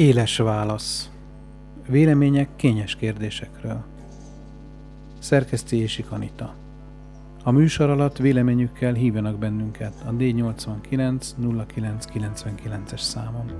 Éles válasz. Vélemények kényes kérdésekről. Szerkesztési Kanita. A műsor alatt véleményükkel hívjanak bennünket a D89 0999-es számon.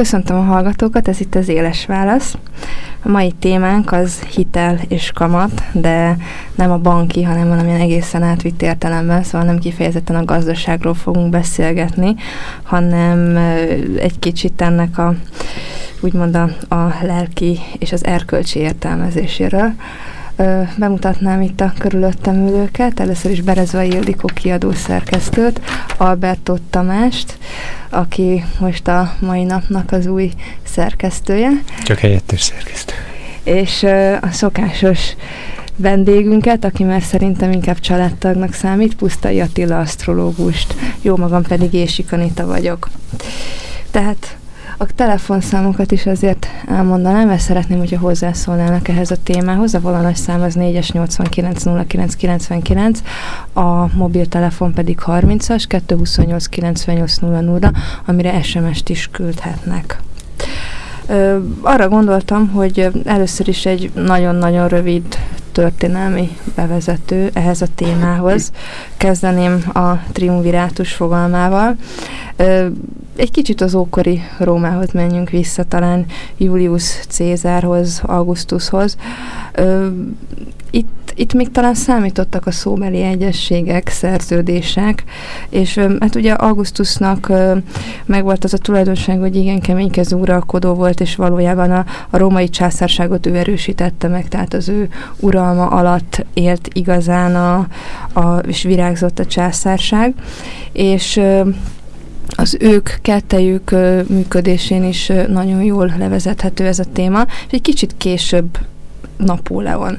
Köszöntöm a hallgatókat, ez itt az Éles Válasz. A mai témánk az hitel és kamat, de nem a banki, hanem valamilyen egészen átvitt értelemben, szóval nem kifejezetten a gazdaságról fogunk beszélgetni, hanem egy kicsit ennek a úgymond a, a lelki és az erkölcsi értelmezéséről bemutatnám itt a körülöttem ülőket. Először is Berezvai Ildikó kiadó szerkesztőt, Alberto Tamást, aki most a mai napnak az új szerkesztője. Csak helyettes szerkesztő. És a szokásos vendégünket, aki már szerintem inkább családtagnak számít, Pusztai Attila asztrológust, jó magam pedig Ésik Anita vagyok. Tehát a telefonszámokat is azért elmondanám, mert szeretném, hogyha hozzászólnának ehhez a témához. A vonalas szám az 4-es 89 09 99, a mobiltelefon pedig 30-as 228 98 00, amire SMS-t is küldhetnek. Arra gondoltam, hogy először is egy nagyon-nagyon rövid történelmi bevezető ehhez a témához. Kezdeném a triumvirátus fogalmával. Egy kicsit az ókori Rómához menjünk vissza, talán Julius Cézárhoz, Augustushoz. Itt, itt még talán számítottak a szóbeli egyességek, szerződések, és hát ugye Augustusnak megvolt az a tulajdonság, hogy igen keménykező uralkodó volt, és valójában a, a római császárságot ő erősítette meg, tehát az ő uralma alatt élt igazán a, a és virágzott a császárság, és az ők kettejük működésén is nagyon jól levezethető ez a téma, és egy kicsit később Napóleon.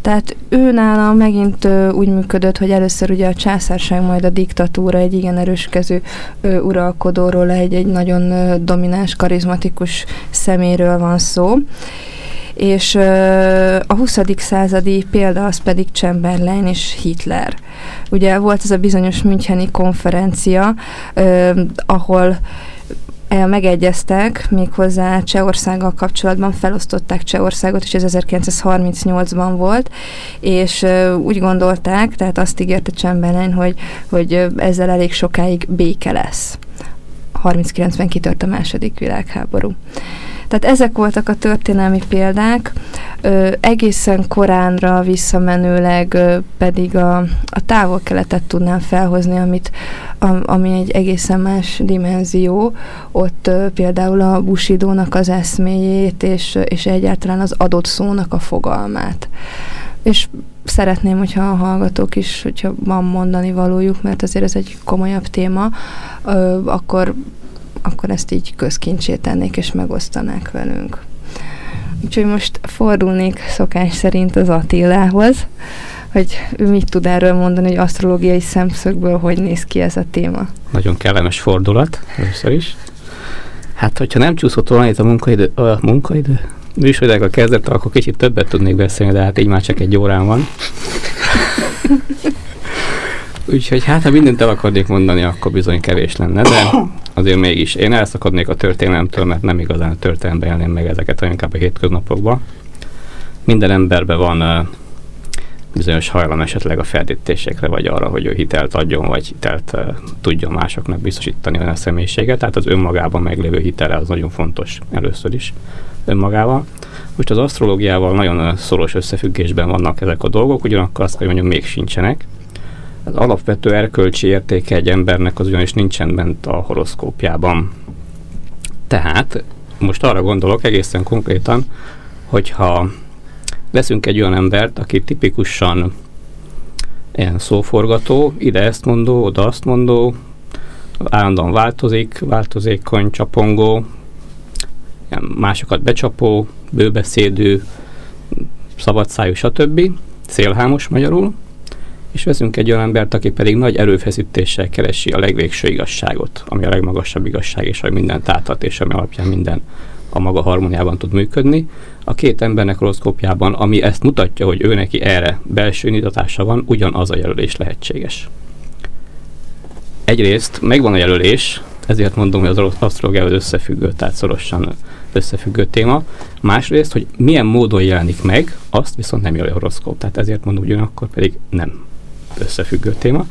Tehát ő nála megint ö, úgy működött, hogy először ugye a császárság, majd a diktatúra egy igen erőskező ö, uralkodóról, egy, egy nagyon ö, domináns, karizmatikus szeméről van szó. És a 20. századi példa az pedig Chamberlain és Hitler. Ugye volt ez a bizonyos Müncheni konferencia, ahol megegyeztek méghozzá Csehországgal kapcsolatban, felosztották Csehországot, és ez 1938-ban volt, és úgy gondolták, tehát azt ígérte Chamberlain, hogy, hogy ezzel elég sokáig béke lesz. 39-ben kitört a második világháború. Tehát ezek voltak a történelmi példák, ö, egészen koránra visszamenőleg ö, pedig a, a távol-keletet tudnám felhozni, amit, a, ami egy egészen más dimenzió, ott ö, például a busidónak az eszméjét, és, és egyáltalán az adott szónak a fogalmát. És szeretném, hogyha a hallgatók is, hogyha van mondani valójuk, mert azért ez egy komolyabb téma, ö, akkor akkor ezt így közkincsé tennék és megosztanák velünk. Úgyhogy most fordulnék szokás szerint az Attilához, hogy ő mit tud erről mondani, hogy asztrológiai szemszögből hogy néz ki ez a téma. Nagyon kellemes fordulat, először is. Hát, hogyha nem csúszott volna itt a munkaidő, a munkaidő műsoridák a kezdet, akkor kicsit többet tudnék beszélni, de hát így már csak egy órán van. Úgyhogy hát, ha mindent el akarnék mondani, akkor bizony kevés lenne, de azért mégis. Én elszakadnék a történelemtől, mert nem igazán a történelembe élném meg ezeket, hanem inkább a hétköznapokban. Minden emberben van uh, bizonyos hajlam esetleg a ferdítésekre, vagy arra, hogy ő hitelt adjon, vagy hitelt uh, tudjon másoknak biztosítani olyan személyiséget. Tehát az önmagában meglévő hitele az nagyon fontos először is önmagával. Most az asztrológiával nagyon szoros összefüggésben vannak ezek a dolgok, ugyanakkor azt kell mondjam, még sincsenek az alapvető erkölcsi értéke egy embernek az ugyanis nincsen bent a horoszkópjában. Tehát most arra gondolok egészen konkrétan, hogyha veszünk egy olyan embert, aki tipikusan ilyen szóforgató, ide ezt mondó, oda azt mondó, állandóan változik, változékony, csapongó, másokat becsapó, bőbeszédű, szabadszájú, stb. Szélhámos magyarul, és veszünk egy olyan embert, aki pedig nagy erőfeszítéssel keresi a legvégső igazságot, ami a legmagasabb igazság, és ami mindent áthat, és ami alapján minden a maga harmóniában tud működni. A két embernek horoszkópjában, ami ezt mutatja, hogy ő neki erre belső indítatása van, ugyanaz a jelölés lehetséges. Egyrészt megvan a jelölés, ezért mondom, hogy az asztrológiával összefüggő, tehát szorosan összefüggő téma. Másrészt, hogy milyen módon jelenik meg, azt viszont nem jelöli a horoszkóp. Tehát ezért mondom, ugyanakkor pedig nem összefüggő téma.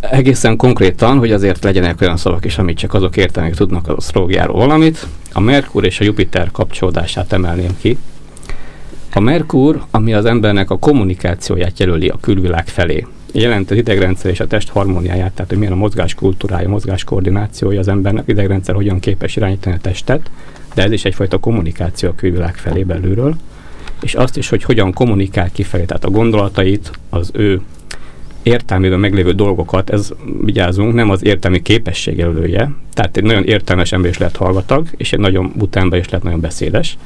Egészen konkrétan, hogy azért legyenek olyan szavak is, amit csak azok értenek tudnak az asztrológiáról valamit, a Merkur és a Jupiter kapcsolódását emelném ki. A Merkur, ami az embernek a kommunikációját jelöli a külvilág felé, jelent az idegrendszer és a test harmóniáját, tehát hogy milyen a mozgás kultúrája, mozgás koordinációja az embernek, idegrendszer hogyan képes irányítani a testet, de ez is egyfajta kommunikáció a külvilág felé belülről, és azt is, hogy hogyan kommunikál kifelé, tehát a gondolatait, az ő értelmében meglévő dolgokat, ez vigyázunk, nem az értelmi képesség jelölője, tehát egy nagyon értelmes ember is lehet hallgatag, és egy nagyon buta ember is lehet nagyon beszédes.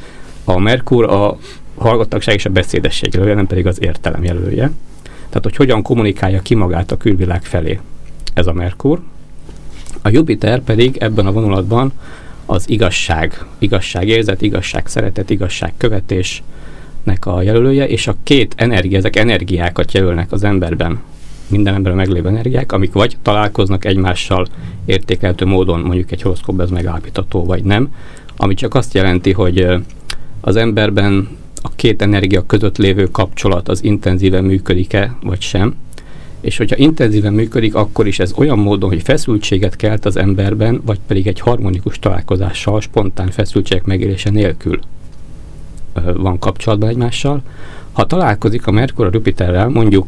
A Merkur a hallgatagság és a beszédesség jelölője, nem pedig az értelem jelölője. Tehát, hogy hogyan kommunikálja ki magát a külvilág felé. Ez a Merkur. A Jupiter pedig ebben a vonulatban az igazság, igazságérzet, igazság szeretet, igazság követésnek a jelölője, és a két energia, ezek energiákat jelölnek az emberben, minden emberben meglévő energiák, amik vagy találkoznak egymással értékeltő módon, mondjuk egy horoszkóp ez megállapítható, vagy nem, ami csak azt jelenti, hogy az emberben a két energia között lévő kapcsolat az intenzíven működik-e, vagy sem. És hogyha intenzíven működik, akkor is ez olyan módon, hogy feszültséget kelt az emberben, vagy pedig egy harmonikus találkozással, spontán feszültségek megélése nélkül van kapcsolatban egymással. Ha találkozik a Merkur a Jupiterrel, mondjuk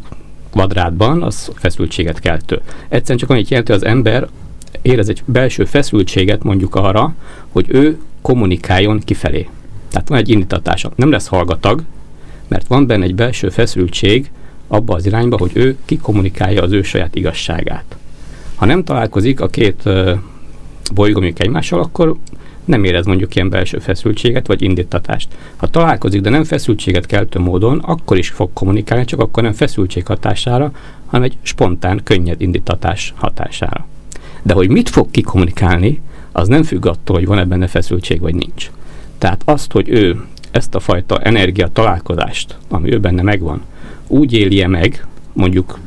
kvadrátban, az feszültséget keltő. Egyszerűen csak annyit jelenti, hogy az ember érez egy belső feszültséget mondjuk arra, hogy ő kommunikáljon kifelé. Tehát van egy indítatása. Nem lesz hallgatag, mert van benne egy belső feszültség abba az irányba, hogy ő kikommunikálja az ő saját igazságát. Ha nem találkozik a két bolygó egymással, akkor nem érez mondjuk ilyen belső feszültséget vagy indítatást. Ha találkozik, de nem feszültséget keltő módon, akkor is fog kommunikálni, csak akkor nem feszültség hatására, hanem egy spontán, könnyed indítatás hatására. De hogy mit fog kikommunikálni, az nem függ attól, hogy van-e benne feszültség vagy nincs. Tehát azt, hogy ő ezt a fajta energia találkozást, ami ő benne megvan, úgy élje meg, mondjuk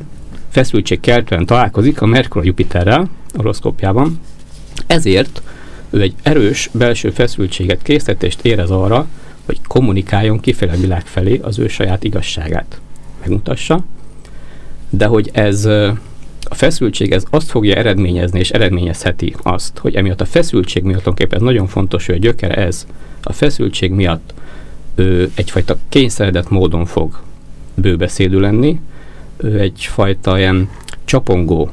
feszültség keltően találkozik a Merkur a Jupiterrel, horoszkópjában, ezért ő egy erős belső feszültséget, készítést érez arra, hogy kommunikáljon kifele világ felé az ő saját igazságát. Megmutassa. De hogy ez a feszültség ez azt fogja eredményezni, és eredményezheti azt, hogy emiatt a feszültség miatt ez nagyon fontos, hogy a gyökere ez, a feszültség miatt ő egyfajta kényszeredett módon fog bőbeszédű lenni, ő egyfajta ilyen csapongó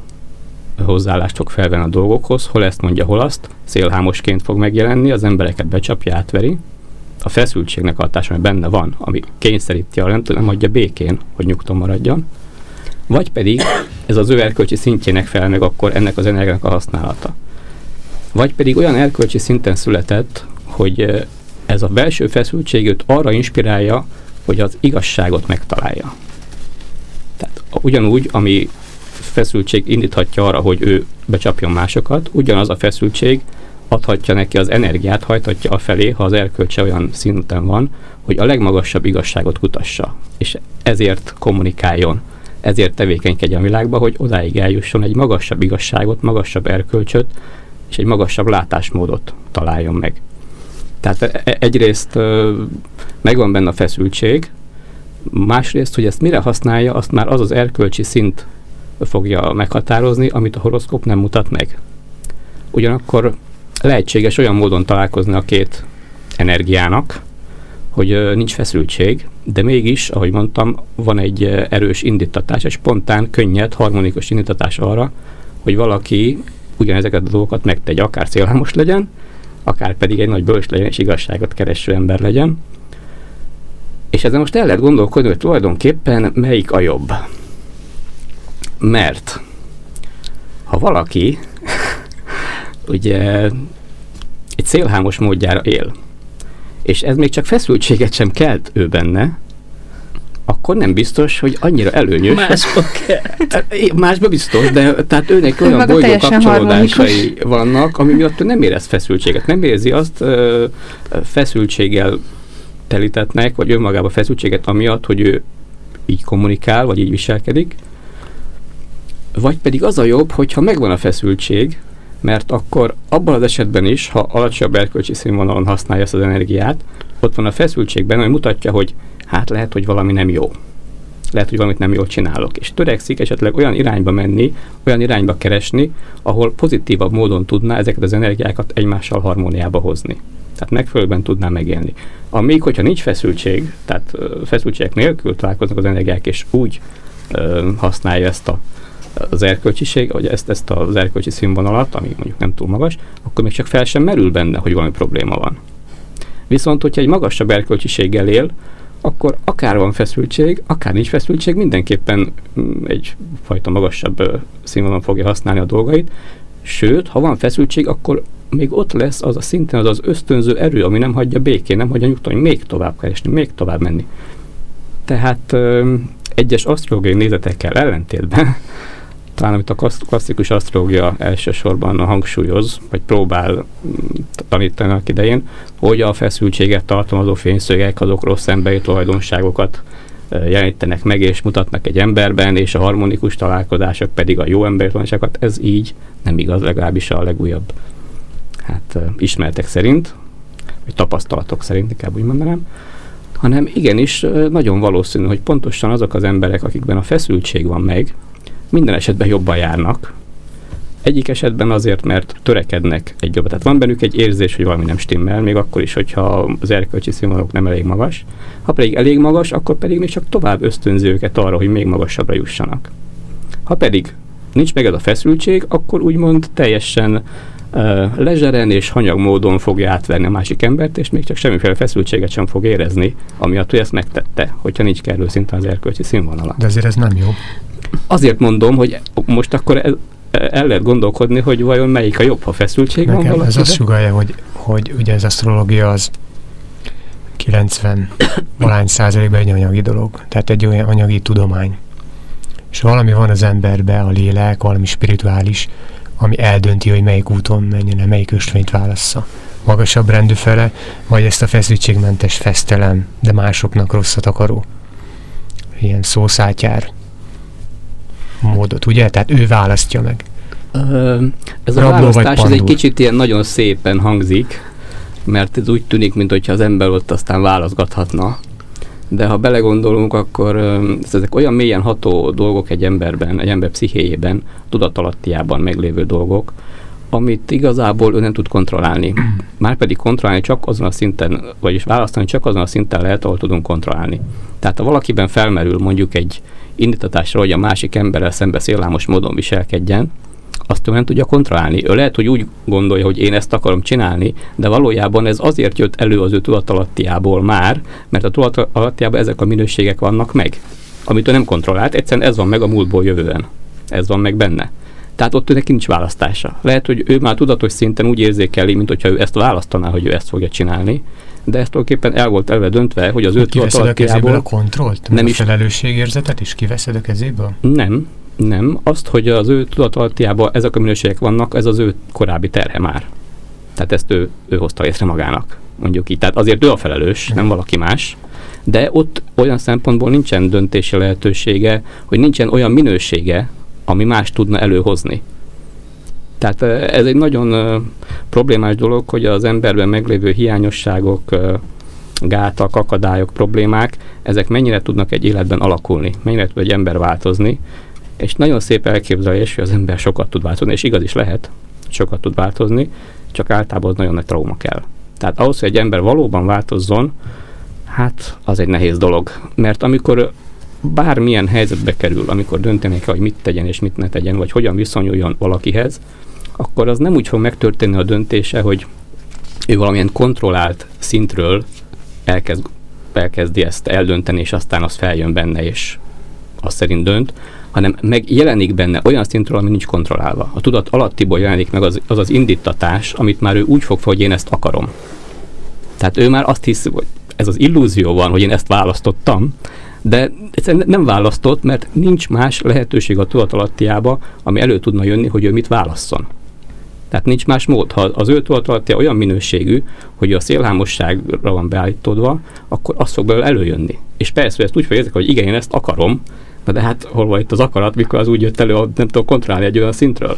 hozzáállást fog felvenni a dolgokhoz, hol ezt mondja, hol azt, szélhámosként fog megjelenni, az embereket becsapja, átveri. A feszültségnek hatása, ami benne van, ami kényszeríti a nem, nem adja békén, hogy nyugton maradjon. Vagy pedig ez az ő erkölcsi szintjének fel meg akkor ennek az energiának a használata. Vagy pedig olyan erkölcsi szinten született, hogy ez a belső feszültség őt arra inspirálja, hogy az igazságot megtalálja. Tehát ugyanúgy, ami feszültség indíthatja arra, hogy ő becsapjon másokat, ugyanaz a feszültség adhatja neki az energiát, hajthatja afelé, ha az erkölcse olyan szinten van, hogy a legmagasabb igazságot kutassa, és ezért kommunikáljon, ezért tevékenykedjen a világba, hogy odáig eljusson egy magasabb igazságot, magasabb erkölcsöt, és egy magasabb látásmódot találjon meg. Tehát e, e, egyrészt megvan benne a feszültség, másrészt, hogy ezt mire használja, azt már az az erkölcsi szint fogja meghatározni, amit a horoszkóp nem mutat meg. Ugyanakkor lehetséges olyan módon találkozni a két energiának, hogy nincs feszültség, de mégis, ahogy mondtam, van egy erős indítatás, egy spontán, könnyed, harmonikus indítatás arra, hogy valaki ugyanezeket a dolgokat megtegye, akár szélhámos legyen, akár pedig egy nagy bölcs legyen és igazságot kereső ember legyen. És ezen most el lehet gondolkodni, hogy tulajdonképpen melyik a jobb. Mert ha valaki ugye egy szélhámos módjára él, és ez még csak feszültséget sem kelt ő benne, akkor nem biztos, hogy annyira előnyös. Másba kell. Másba biztos, de tehát őnek olyan bolygó kapcsolódásai vannak, ami miatt ő nem érez feszültséget. Nem érzi azt ö, feszültséggel telítetnek, vagy önmagában feszültséget amiatt, hogy ő így kommunikál, vagy így viselkedik. Vagy pedig az a jobb, hogyha megvan a feszültség, mert akkor abban az esetben is, ha alacsonyabb erkölcsi színvonalon használja ezt az energiát, ott van a feszültségben, ami mutatja, hogy hát lehet, hogy valami nem jó. Lehet, hogy valamit nem jól csinálok. És törekszik esetleg olyan irányba menni, olyan irányba keresni, ahol pozitívabb módon tudná ezeket az energiákat egymással harmóniába hozni. Tehát megfelelően tudná megélni. Amíg, hogyha nincs feszültség, tehát feszültségek nélkül találkoznak az energiák, és úgy ö, használja ezt a az erkölcsiség, vagy ezt, ezt az erkölcsi színvonalat, ami mondjuk nem túl magas, akkor még csak fel sem merül benne, hogy valami probléma van. Viszont, hogyha egy magasabb erkölcsiséggel él, akkor akár van feszültség, akár nincs feszültség, mindenképpen mm, egyfajta magasabb színvonalon fogja használni a dolgait, sőt, ha van feszültség, akkor még ott lesz az a szinten az az ösztönző erő, ami nem hagyja békén, nem hagyja nyugtani, még tovább keresni, még tovább menni. Tehát ö, egyes asztrológiai nézetekkel ellentétben talán amit a klasszikus asztrológia elsősorban hangsúlyoz, vagy próbál mm, tanítani a idején, hogy a feszültséget tartalmazó fényszögek azok rossz emberi tulajdonságokat jelenítenek meg és mutatnak egy emberben, és a harmonikus találkozások pedig a jó emberi tulajdonságokat. Ez így nem igaz, legalábbis a legújabb hát, ismeretek szerint, vagy tapasztalatok szerint, inkább úgy mondanám, hanem igenis nagyon valószínű, hogy pontosan azok az emberek, akikben a feszültség van meg, minden esetben jobban járnak. Egyik esetben azért, mert törekednek egy jobbat. Tehát van bennük egy érzés, hogy valami nem stimmel, még akkor is, hogyha az erkölcsi színvonalok nem elég magas. Ha pedig elég magas, akkor pedig még csak tovább ösztönzi őket arra, hogy még magasabbra jussanak. Ha pedig nincs meg ez a feszültség, akkor úgymond teljesen uh, lezseren és hanyag módon fogja átverni a másik embert, és még csak semmiféle feszültséget sem fog érezni, amiatt, hogy ezt megtette, hogyha nincs kellő szinten az erkölcsi színvonala. De azért ez nem jó. Azért mondom, hogy most akkor el, el lehet gondolkodni, hogy vajon melyik a jobb, ha feszültség Nekem van valakiben? ez azt sugalja, hogy, hogy ugye ez asztrológia az 90 valány százalékban egy anyagi dolog. Tehát egy olyan anyagi tudomány. És valami van az emberbe, a lélek, valami spirituális, ami eldönti, hogy melyik úton menjen, melyik ösvényt válassza. Magasabb rendű fele, vagy ezt a feszültségmentes fesztelem, de másoknak rosszat akaró. Ilyen szószátyár módot, ugye? Tehát ő választja meg. Ö, ez a Rabló választás ez egy kicsit ilyen nagyon szépen hangzik, mert ez úgy tűnik, mintha az ember ott aztán válaszgathatna. De ha belegondolunk, akkor ezek olyan mélyen ható dolgok egy emberben, egy ember pszichéjében, tudatalattiában meglévő dolgok, amit igazából ő nem tud kontrollálni. Márpedig kontrollálni csak azon a szinten, vagyis választani csak azon a szinten lehet, ahol tudunk kontrollálni. Tehát ha valakiben felmerül mondjuk egy indítatásra, hogy a másik emberrel szembe széllámos módon viselkedjen, azt ő nem tudja kontrollálni. Ő lehet, hogy úgy gondolja, hogy én ezt akarom csinálni, de valójában ez azért jött elő az ő tudatalattiából már, mert a tudatalattiában ezek a minőségek vannak meg, amit ő nem kontrollált, egyszerűen ez van meg a múltból jövően. Ez van meg benne. Tehát ott neki nincs választása. Lehet, hogy ő már tudatos szinten úgy érzékeli, mint hogyha ő ezt választaná, hogy ő ezt fogja csinálni, de ezt tulajdonképpen el volt elve döntve, hogy az ő Kiveszed a kezéből a kontrollt? Nem a is. felelősségérzetet is kiveszed a kezéből? Nem, nem. Azt, hogy az ő tudatalattiában ezek a minőségek vannak, ez az ő korábbi terhe már. Tehát ezt ő, ő hozta észre magának, mondjuk így. Tehát azért ő a felelős, nem valaki más. De ott olyan szempontból nincsen döntési lehetősége, hogy nincsen olyan minősége, ami más tudna előhozni. Tehát ez egy nagyon problémás dolog, hogy az emberben meglévő hiányosságok, gátak, akadályok, problémák, ezek mennyire tudnak egy életben alakulni, mennyire tud egy ember változni, és nagyon szép elképzelés, hogy az ember sokat tud változni, és igaz is lehet, sokat tud változni, csak általában az nagyon nagy trauma kell. Tehát ahhoz, hogy egy ember valóban változzon, hát az egy nehéz dolog. Mert amikor bármilyen helyzetbe kerül, amikor dönteni kell, hogy mit tegyen és mit ne tegyen, vagy hogyan viszonyuljon valakihez, akkor az nem úgy fog megtörténni a döntése, hogy ő valamilyen kontrollált szintről elkezd elkezdi ezt eldönteni, és aztán az feljön benne, és azt szerint dönt, hanem megjelenik benne olyan szintről, ami nincs kontrollálva. A tudat alattiból jelenik meg az az, az indítatás, amit már ő úgy fog hogy én ezt akarom. Tehát ő már azt hisz, hogy ez az illúzió van, hogy én ezt választottam, de egyszerűen nem választott, mert nincs más lehetőség a tudat alattiába, ami elő tudna jönni, hogy ő mit válasszon. Tehát nincs más mód. Ha az ő tudat olyan minőségű, hogy a szélhámosságra van beállítódva, akkor az fog belőle előjönni. És persze, hogy ezt úgy fejezik, hogy igen, én ezt akarom, Na de hát hol van itt az akarat, mikor az úgy jött elő, hogy nem tudom kontrollálni egy olyan szintről.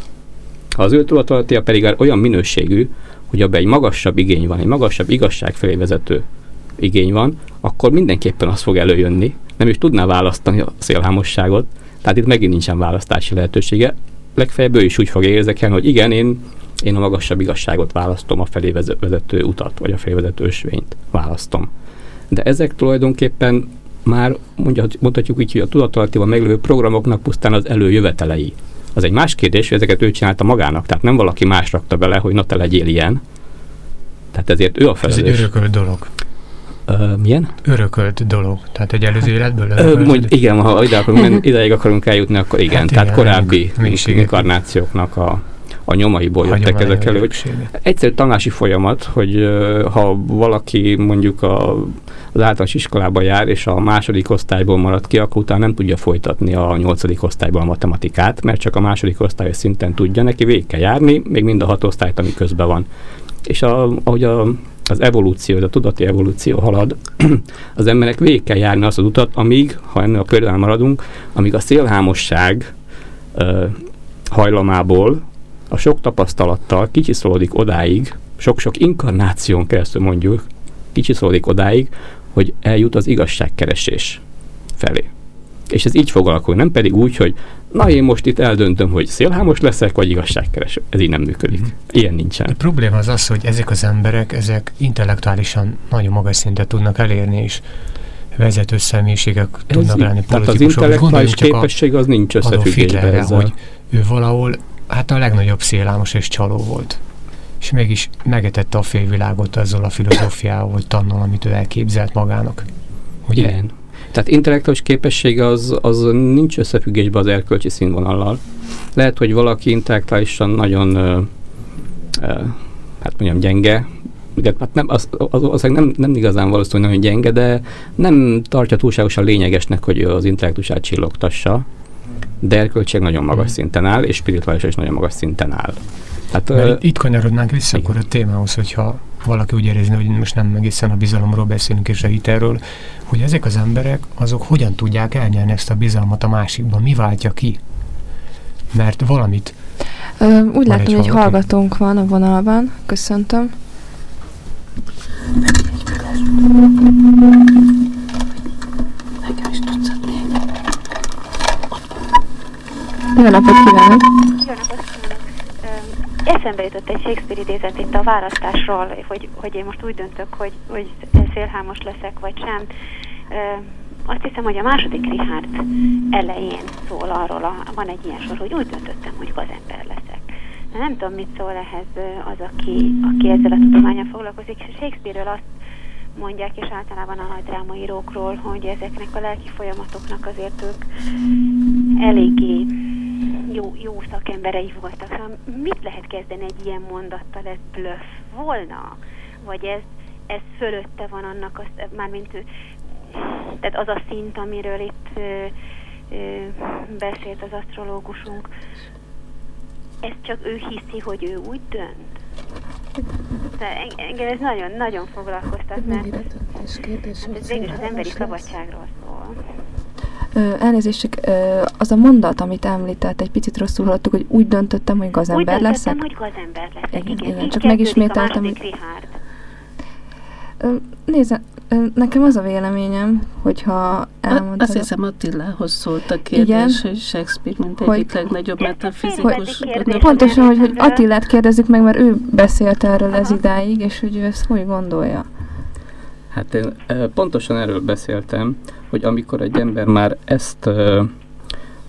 Ha az ő tudatalatia pedig olyan minőségű, hogy abban egy magasabb igény van, egy magasabb igazság felé vezető igény van, akkor mindenképpen az fog előjönni. Nem is tudná választani a szélhámosságot, tehát itt megint nincsen választási lehetősége. Legfeljebb ő is úgy fog érzékelni, hogy igen, én, én a magasabb igazságot választom, a felé vezető utat, vagy a felé vezető ösvényt választom. De ezek tulajdonképpen már mondja, mondhatjuk így, hogy a tudatalattiban meglévő programoknak pusztán az előjövetelei. Az egy más kérdés, hogy ezeket ő csinálta magának, tehát nem valaki más rakta bele, hogy na te legyél ilyen. Tehát ezért ő a felelős. Ez egy örökölt dolog. Uh, milyen? Örökölt dolog. Tehát egy előző életből Uh, mondj, igen, ha ide akarunk, ideig akarunk eljutni, akkor igen. Hát tehát igen, korábbi inkarnációknak a, a nyomaiból jöttek ezek elő. Hogy egyszerű tanulási folyamat, hogy ha valaki mondjuk a, az általános iskolába jár, és a második osztályból marad ki, akkor utána nem tudja folytatni a nyolcadik osztályból a matematikát, mert csak a második osztályos szinten tudja, neki végig kell járni, még mind a hat osztályt, ami közben van. És a, ahogy a, az evolúció, a tudati evolúció halad, az emberek végig kell járni azt az utat, amíg, ha ennél a példán maradunk, amíg a szélhámosság ö, hajlamából a sok tapasztalattal kicsiszolódik odáig, sok-sok inkarnáción keresztül mondjuk, kicsiszolódik odáig, hogy eljut az igazságkeresés felé. És ez így fog alakulni, nem pedig úgy, hogy na én most itt eldöntöm, hogy szélhámos leszek, vagy igazságkereső. Ez így nem működik. Mm. Ilyen nincsen. A probléma az az, hogy ezek az emberek, ezek intellektuálisan nagyon magas szintet tudnak elérni, és vezető személyiségek ez tudnak lenni Tehát az intellektuális képesség az nincs összefüggésben ezzel. hogy ő valahol hát a legnagyobb szélámos és csaló volt. És mégis megetette a félvilágot azzal a filozófiával, vagy tannal, amit ő elképzelt magának. Ugye? Igen. Tehát intellektuális képessége az, az nincs összefüggésben az erkölcsi színvonallal. Lehet, hogy valaki intellektuálisan nagyon ö, ö, hát mondjam gyenge, ugye, hát nem, az, az, az nem, nem igazán valószínű, hogy nagyon gyenge, de nem tartja túlságosan lényegesnek, hogy az intellektusát csillogtassa, de erkölcség nagyon magas mm. szinten áll, és spirituális is nagyon magas szinten áll. Hát, uh, itt kanyarodnánk vissza igen. akkor a témához, hogyha valaki úgy érezni, hogy most nem egészen a bizalomról beszélünk és a hitelről, hogy ezek az emberek, azok hogyan tudják elnyerni ezt a bizalmat a másikban, mi váltja ki? Mert valamit... Ö, úgy látom, hogy egy hallgatónk van a vonalban. Köszöntöm. Nekem is tudsz jó napot kívánok! Jó napot kívánok! Eszembe jutott egy Shakespeare idézet itt a választásról, hogy, hogy én most úgy döntök, hogy, hogy szélhámos leszek, vagy sem. Azt hiszem, hogy a második Richard elején szól arról, a, van egy ilyen sor, hogy úgy döntöttem, hogy gazember leszek. Nem tudom, mit szól ehhez az, aki, aki ezzel a tudományal foglalkozik. Shakespeare-ről azt mondják, és általában a nagy drámaírókról, hogy ezeknek a lelki folyamatoknak azért ők eléggé jó, jó szakemberei voltak. Szóval mit lehet kezdeni egy ilyen mondattal? Ez bluff volna? Vagy ez, ez fölötte van annak, az, mármint tehát az a szint, amiről itt ö, ö, beszélt az asztrológusunk, ez csak ő hiszi, hogy ő úgy dönt? De engem ez nagyon, nagyon foglalkoztat, mert hát ez végül az emberi szabadságról szól. Elnézést, az a mondat, amit említett, egy picit rosszul hallottuk, hogy úgy döntöttem, hogy gazember úgy leszek. Úgy döntöttem, hogy gazember leszek, igen. igen, igen csak megismételtem. Hogy... Nézze, nekem az a véleményem, hogyha elmondtad... Azt hiszem Attilához szólt a kérdés, Igen, hogy Shakespeare, mint hogy, egyik legnagyobb metafizikus. Pontosan, hogy, hogy Attilát kérdezzük meg, mert ő beszélt erről ez idáig, és hogy ő ezt hogy gondolja. Hát én pontosan erről beszéltem, hogy amikor egy ember már ezt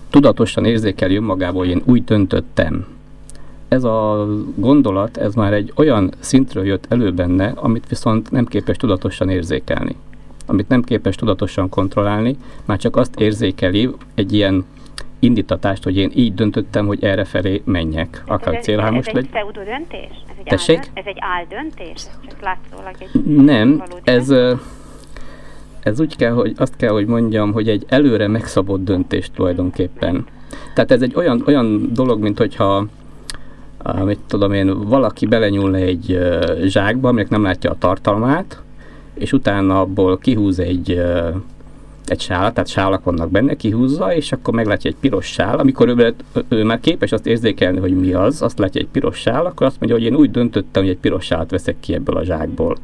tudatosan érzékeli önmagából, én úgy döntöttem, ez a gondolat, ez már egy olyan szintről jött elő benne, amit viszont nem képes tudatosan érzékelni. amit nem képes tudatosan kontrollálni, már csak azt érzékeli egy ilyen indítatást, hogy én így döntöttem, hogy erre felé menjek. Akár célhámos legy. Ez egy döntés? Ez egy Tessék? Áll, ez egy áldöntés? Ez csak látszólag egy Nem, ez, ez úgy kell, hogy azt kell, hogy mondjam, hogy egy előre megszabott döntés tulajdonképpen. Tehát ez egy olyan, olyan dolog, mint hogyha mit tudom én, valaki belenyúlna egy zsákba, aminek nem látja a tartalmát, és utána abból kihúz egy egy sálat, tehát sálak vannak benne, kihúzza, és akkor meglátja egy piros sál. Amikor ő, ő már képes azt érzékelni, hogy mi az, azt látja egy piros sál, akkor azt mondja, hogy én úgy döntöttem, hogy egy piros sálat veszek ki ebből a zsákból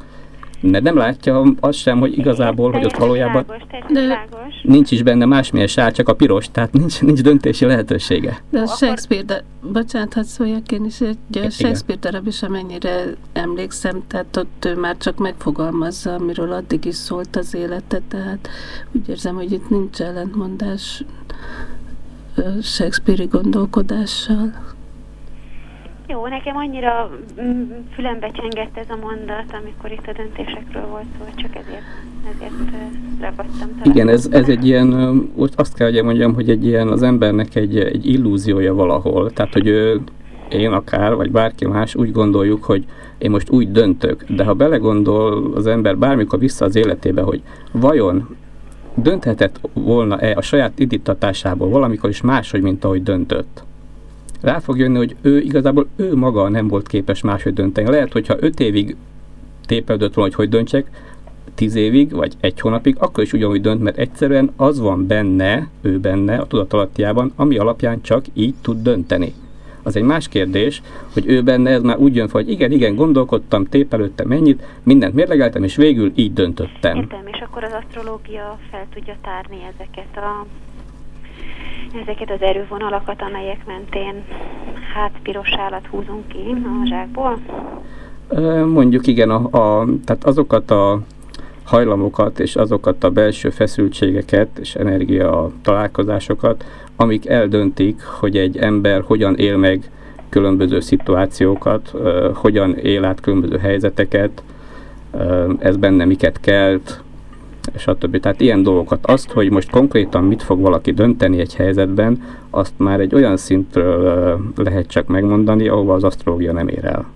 de nem látja azt sem, hogy igazából, hogy ott valójában de nincs is benne másmilyen sár, csak a piros, tehát nincs, nincs döntési lehetősége. De a Shakespeare, de, bocsánat, hadd szóljak én is, hogy a Shakespeare darab is, amennyire emlékszem, tehát ott ő már csak megfogalmazza, amiről addig is szólt az élete, tehát úgy érzem, hogy itt nincs ellentmondás Shakespeare-i gondolkodással. Jó, nekem annyira mm, fülembe csengett ez a mondat, amikor itt a döntésekről volt szó, csak ezért, ezért ragadtam. Igen, ez, ez egy ilyen, azt kell, hogy mondjam, hogy egy ilyen az embernek egy, egy illúziója valahol. Tehát, hogy ő, én akár, vagy bárki más úgy gondoljuk, hogy én most úgy döntök, de ha belegondol az ember bármikor vissza az életébe, hogy vajon dönthetett volna-e a saját indítatásából valamikor is máshogy, mint ahogy döntött rá fog jönni, hogy ő igazából ő maga nem volt képes máshogy dönteni. Lehet, hogyha öt évig tépelődött volna, hogy hogy döntsek, tíz évig, vagy egy hónapig, akkor is ugyanúgy dönt, mert egyszerűen az van benne, ő benne, a tudatalattiában, ami alapján csak így tud dönteni. Az egy más kérdés, hogy ő benne ez már úgy jön fel, hogy igen, igen, gondolkodtam, tépelődtem mennyit, mindent mérlegeltem, és végül így döntöttem. Értem, és akkor az asztrológia fel tudja tárni ezeket a ezeket az erővonalakat, amelyek mentén hát piros sálat húzunk ki a zsákból? Mondjuk igen, a, a, tehát azokat a hajlamokat és azokat a belső feszültségeket és energia találkozásokat, amik eldöntik, hogy egy ember hogyan él meg különböző szituációkat, hogyan él át különböző helyzeteket, ez benne miket kelt, stb. Tehát ilyen dolgokat. Azt, hogy most konkrétan mit fog valaki dönteni egy helyzetben, azt már egy olyan szintről lehet csak megmondani, ahova az asztrológia nem ér el.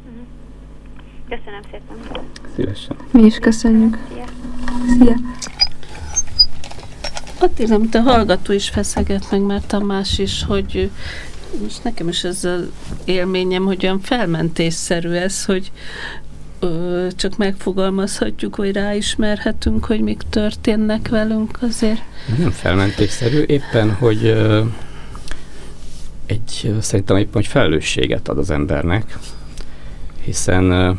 Köszönöm szépen. Szívesen. Mi is köszönjük. Szia. Szia. Attila, amit a hallgató is feszeget meg, mert a más is, hogy most nekem is ez az élményem, hogy olyan felmentésszerű ez, hogy csak megfogalmazhatjuk, hogy ráismerhetünk, hogy mik történnek velünk azért. Nem felmentésszerű, éppen, hogy egy, szerintem éppen, hogy felelősséget ad az embernek, hiszen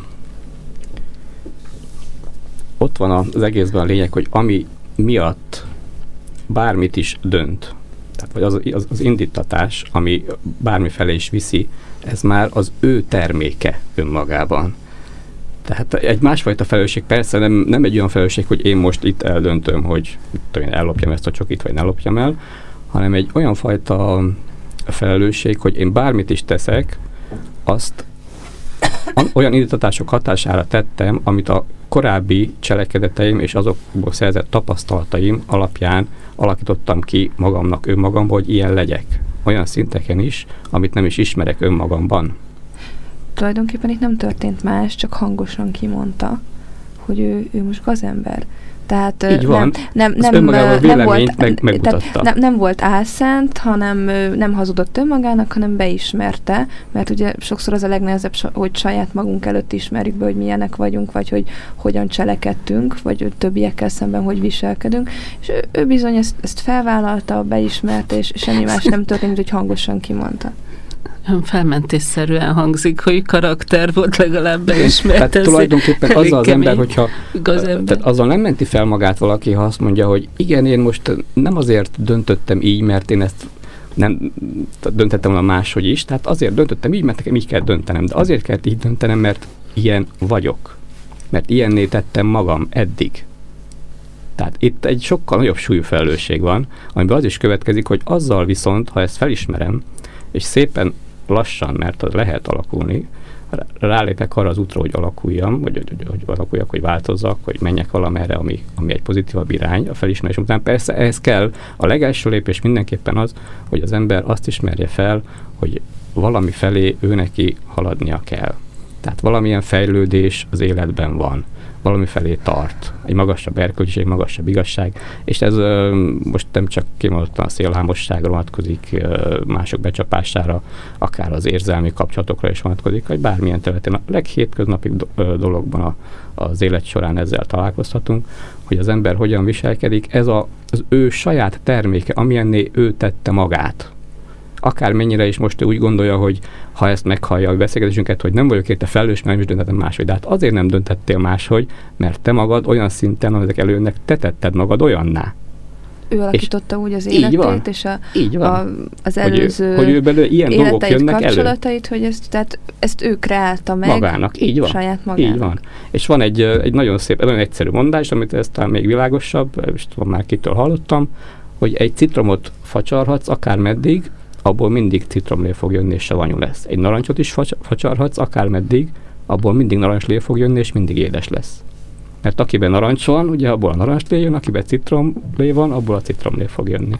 ott van az egészben a lényeg, hogy ami miatt bármit is dönt, tehát vagy az, az, az indítatás, ami bármifelé is viszi, ez már az ő terméke önmagában. Tehát egy másfajta felelősség persze nem, nem egy olyan felelősség, hogy én most itt eldöntöm, hogy tudom én, ellopjam ezt a csokit, vagy ne lopjam el, hanem egy olyan fajta felelősség, hogy én bármit is teszek, azt olyan indítatások hatására tettem, amit a korábbi cselekedeteim és azokból szerzett tapasztalataim alapján alakítottam ki magamnak önmagamból, hogy ilyen legyek. Olyan szinteken is, amit nem is ismerek önmagamban tulajdonképpen itt nem történt más, csak hangosan kimondta, hogy ő, ő most gazember. Tehát Így van. nem, nem, nem, nem volt, meg, tehát nem, nem volt álszent, hanem nem hazudott önmagának, hanem beismerte, mert ugye sokszor az a legnehezebb, hogy saját magunk előtt ismerjük be, hogy milyenek vagyunk, vagy hogy hogyan cselekedtünk, vagy többiekkel szemben hogy viselkedünk, és ő, ő bizony ezt, ezt felvállalta, beismerte, és semmi más nem történt, hogy hangosan kimondta felmentésszerűen hangzik, hogy karakter volt legalább beismert. Tehát tulajdonképpen az az ember, hogyha tehát azzal nem menti fel magát valaki, ha azt mondja, hogy igen, én most nem azért döntöttem így, mert én ezt nem döntettem volna máshogy is, tehát azért döntöttem így, mert nekem így kell döntenem, de azért kell így döntenem, mert ilyen vagyok. Mert ilyenné tettem magam eddig. Tehát itt egy sokkal nagyobb súlyú felelősség van, amiben az is következik, hogy azzal viszont, ha ezt felismerem, és szépen lassan, mert az lehet alakulni, rálépek arra az útra, hogy alakuljam, vagy hogy, hogy, hogy alakuljak, hogy változzak, hogy menjek valamerre, ami, ami egy pozitívabb irány a felismerés után. Persze ehhez kell a legelső lépés mindenképpen az, hogy az ember azt ismerje fel, hogy valami felé ő neki haladnia kell. Tehát valamilyen fejlődés az életben van valami felé tart. Egy magasabb erkölcség, magasabb igazság, és ez most nem csak kimondottan a szélhámosságra vonatkozik, mások becsapására, akár az érzelmi kapcsolatokra is vonatkozik, vagy bármilyen területen. A leghétköznapi dologban a, az élet során ezzel találkozhatunk, hogy az ember hogyan viselkedik, ez a, az ő saját terméke, amilyenné ő tette magát akármennyire is most úgy gondolja, hogy ha ezt meghallja a beszélgetésünket, hogy nem vagyok érte felelős, mert nem is dönthetem máshogy. De hát azért nem döntettél máshogy, mert te magad olyan szinten, ezek előnnek te tetted magad olyanná. Ő alakította és úgy az életét, van, és a, így van. A, az előző hogy ő, hogy ő belőle ilyen dolgok jönnek kapcsolatait, elő. hogy ezt, tehát ezt ő kreálta meg magának. Így van. saját magának. Így van. És van egy, egy nagyon szép, nagyon egyszerű mondás, amit ezt talán még világosabb, és tudom már kitől hallottam, hogy egy citromot facsarhatsz akár meddig, abból mindig citromlé fog jönni, és savanyú lesz. Egy narancsot is facsarhatsz, akármeddig, abból mindig narancslé fog jönni, és mindig édes lesz. Mert akiben narancs van, ugye abból a narancslé jön, akiben citromlé van, abból a citromlé fog jönni.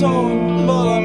song, but I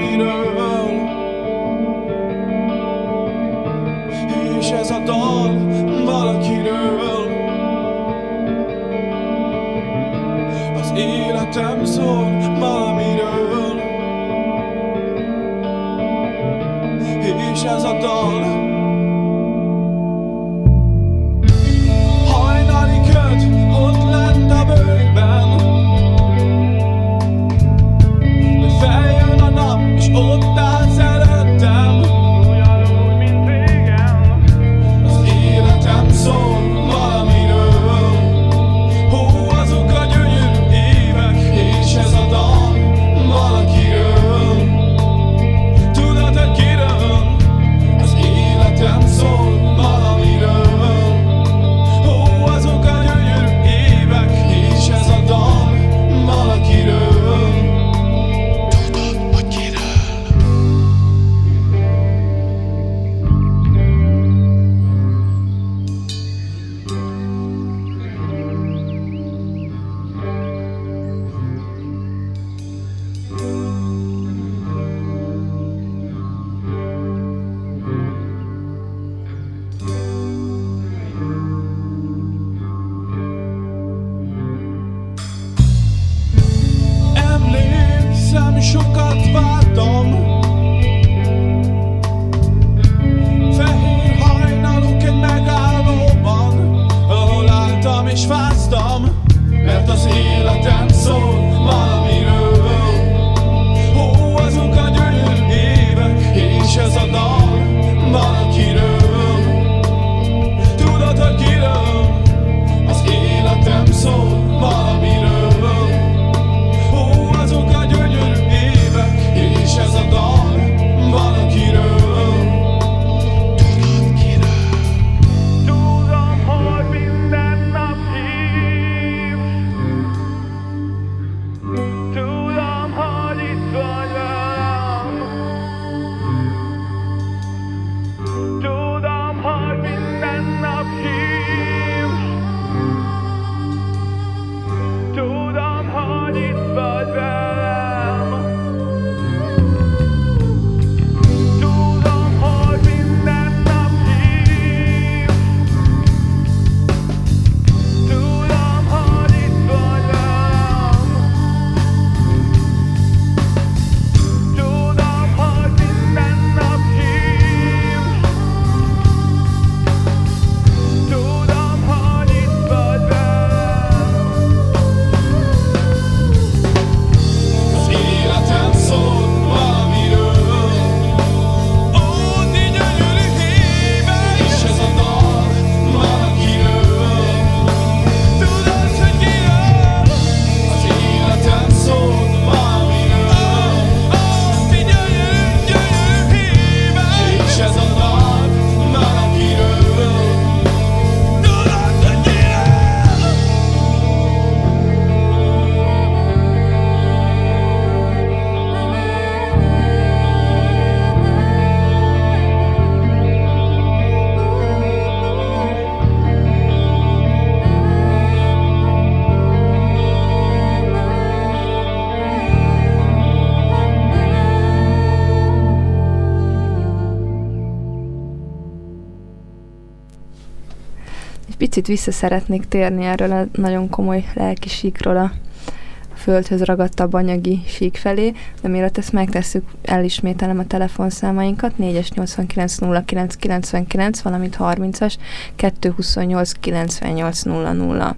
picit vissza szeretnék térni erről a nagyon komoly lelki síkról a földhöz ragadtabb anyagi sík felé, de mielőtt ezt megtesszük, elismételem a telefonszámainkat, 4-es 89 09 99, valamint 30-as 228 98 00.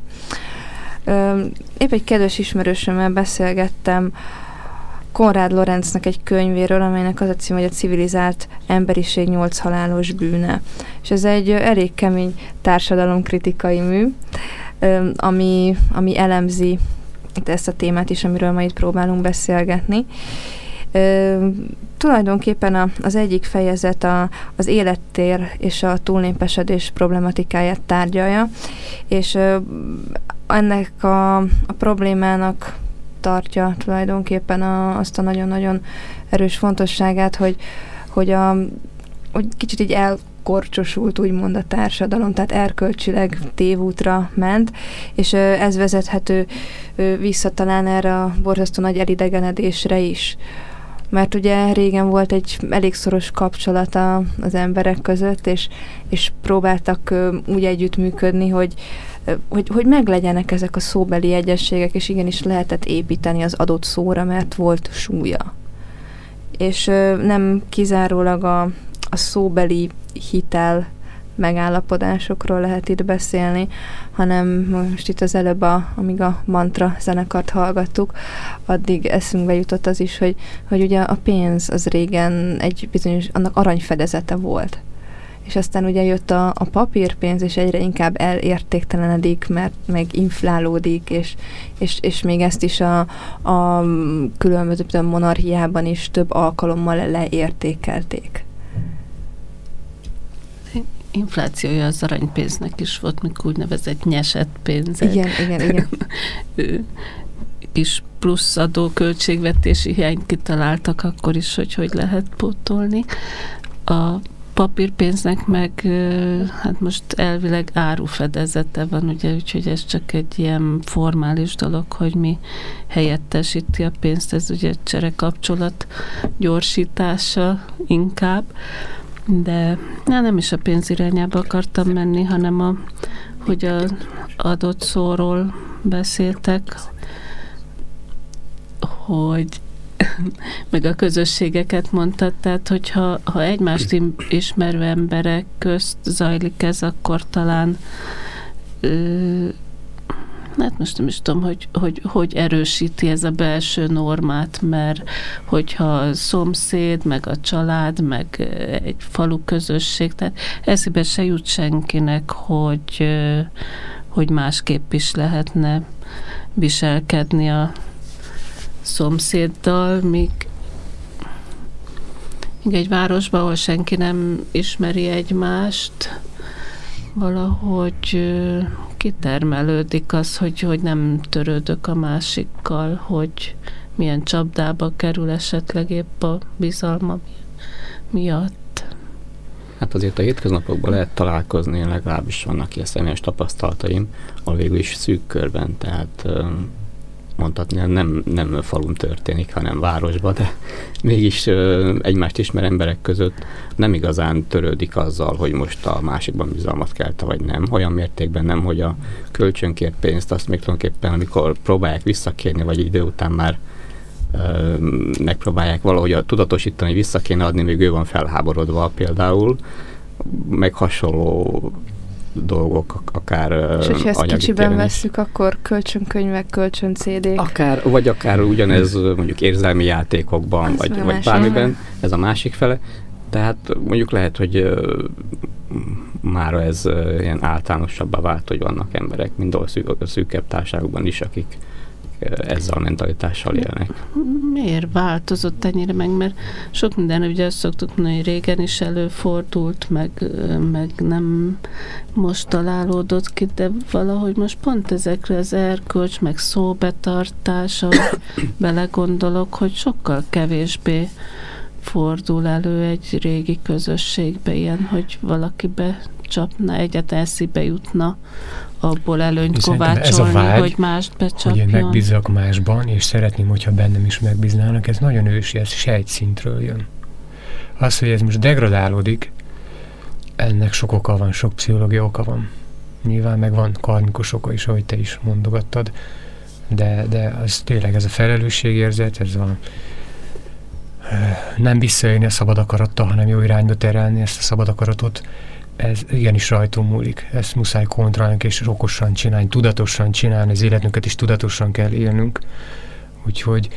Épp egy kedves ismerősömmel beszélgettem Konrád Lorenznek egy könyvéről, amelynek az a cím, hogy a civilizált emberiség nyolc halálos bűne. És ez egy elég kemény társadalomkritikai mű, ami, ami elemzi ezt a témát is, amiről ma itt próbálunk beszélgetni. Tulajdonképpen az egyik fejezet a, az élettér és a túlnépesedés problematikáját tárgyalja, és ennek a, a problémának tartja tulajdonképpen a, azt a nagyon-nagyon erős fontosságát, hogy, hogy, a, hogy kicsit így elkorcsosult úgymond a társadalom, tehát erkölcsileg tévútra ment, és ez vezethető vissza talán erre a borzasztó nagy elidegenedésre is. Mert ugye régen volt egy elég szoros kapcsolata az emberek között, és, és próbáltak úgy együttműködni, hogy hogy, hogy meglegyenek ezek a szóbeli egyességek, és igenis lehetett építeni az adott szóra, mert volt súlya. És nem kizárólag a, a szóbeli hitel megállapodásokról lehet itt beszélni, hanem most itt az előbb, a, amíg a mantra zenekart hallgattuk, addig eszünkbe jutott az is, hogy, hogy ugye a pénz az régen egy bizonyos, annak aranyfedezete volt és aztán ugye jött a, a papírpénz, és egyre inkább elértéktelenedik, mert meg inflálódik, és, és, és még ezt is a, a különböző monarchiában is több alkalommal leértékelték. Inflációja az aranypénznek is volt, mikor úgynevezett nyesett pénzek. Igen, igen, igen. kis plusz adó költségvetési hiányt kitaláltak akkor is, hogy hogy lehet pótolni. A papírpénznek meg hát most elvileg árufedezete van, ugye, úgyhogy ez csak egy ilyen formális dolog, hogy mi helyettesíti a pénzt, ez ugye cserekapcsolat gyorsítása inkább, de na, nem is a pénz irányába akartam menni, hanem a, hogy az adott szóról beszéltek, hogy meg a közösségeket mondtad, tehát hogyha ha egymást ismerő emberek közt zajlik ez, akkor talán ö, hát most nem is tudom, hogy, hogy, hogy erősíti ez a belső normát, mert hogyha a szomszéd, meg a család, meg egy falu közösség, tehát eszébe se jut senkinek, hogy, hogy másképp is lehetne viselkedni a szomszéddal, míg, míg egy városban, ahol senki nem ismeri egymást, valahogy kitermelődik az, hogy, hogy nem törődök a másikkal, hogy milyen csapdába kerül esetleg épp a bizalma miatt. Hát azért a hétköznapokban lehet találkozni, legalábbis vannak ilyen személyes tapasztalataim, a végül is szűk körben, tehát mondhatni, nem, nem falun történik, hanem városban, de mégis egymást ismer emberek között nem igazán törődik azzal, hogy most a másikban bizalmat kelte, vagy nem. Olyan mértékben nem, hogy a kölcsönkért pénzt azt még tulajdonképpen, amikor próbálják visszakérni, vagy idő után már megpróbálják valahogy a tudatosítani, vissza kéne adni, még ő van felháborodva például, meg hasonló dolgok, akár És hogyha ezt kicsiben vesszük, akkor kölcsönkönyvek, kölcsön CD-k. Akár, vagy akár ugyanez mondjuk érzelmi játékokban, Ez vagy, vagy bármiben, ez a másik fele. Tehát mondjuk lehet, hogy már ez ilyen általánosabbá vált, hogy vannak emberek, mindenhol szűk, szűkebb társaságokban is, akik ezzel a mentalitással élnek. Miért változott ennyire meg? Mert sok minden, ugye azt szoktuk mondani, hogy régen is előfordult, meg, meg nem most találódott ki, de valahogy most pont ezekre az erkölcs, meg szóbetartása, belegondolok, hogy sokkal kevésbé fordul elő egy régi közösségbe ilyen, hogy valakibe csapna, egyet eszébe jutna abból előnyt kovácsolni, ez a vágy, hogy mást becsapjon. Hogy én megbízzak másban, és szeretném, hogyha bennem is megbíznának, ez nagyon ősi, ez sejtszintről jön. Az, hogy ez most degradálódik, ennek sok oka van, sok pszichológia oka van. nyilván meg van karmikus oka is, ahogy te is mondogattad, de, de az tényleg ez a felelősségérzet, ez a nem visszaélni a szabad akarattal, hanem jó irányba terelni ezt a szabad akaratot, ez igenis rajtunk múlik. Ezt muszáj kontrollálni és okosan csinálni, tudatosan csinálni, az életünket is tudatosan kell élnünk. Úgyhogy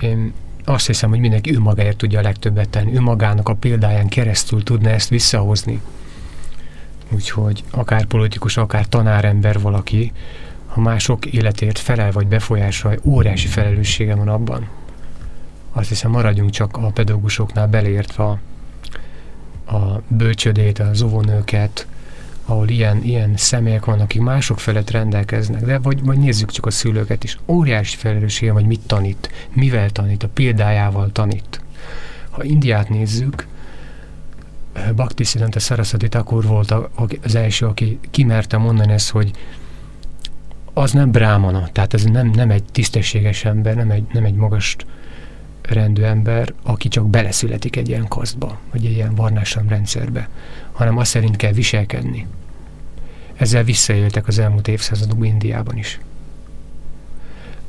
én azt hiszem, hogy mindenki önmagáért tudja a legtöbbet tenni, önmagának a példáján keresztül tudna ezt visszahozni. Úgyhogy akár politikus, akár tanárember valaki, ha mások életért felel vagy befolyásol, óriási felelőssége van abban. Azt hiszem, maradjunk csak a pedagógusoknál beleértve a, a bölcsödét, az óvónőket, ahol ilyen, ilyen személyek vannak, akik mások felett rendelkeznek, de vagy, vagy nézzük csak a szülőket is. Óriási felelőssége, hogy mit tanít, mivel tanít, a példájával tanít. Ha Indiát nézzük, Bhaktisidanta Saraswati Thakur volt az első, aki kimerte mondani ezt, hogy az nem brámana, tehát ez nem, nem egy tisztességes ember, nem egy, nem egy magas rendű ember, aki csak beleszületik egy ilyen kasztba, vagy egy ilyen varnásam rendszerbe, hanem azt szerint kell viselkedni. Ezzel visszaéltek az elmúlt évszázadokban Indiában is.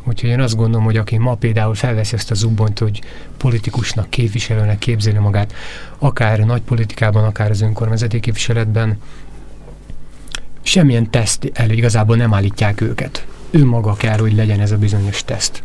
Úgyhogy én azt gondolom, hogy aki ma például felveszi ezt a zubbont, hogy politikusnak, képviselőnek képzeli magát, akár nagy politikában, akár az önkormányzati képviseletben, semmilyen teszt elő igazából nem állítják őket. Ő maga kell, hogy legyen ez a bizonyos teszt.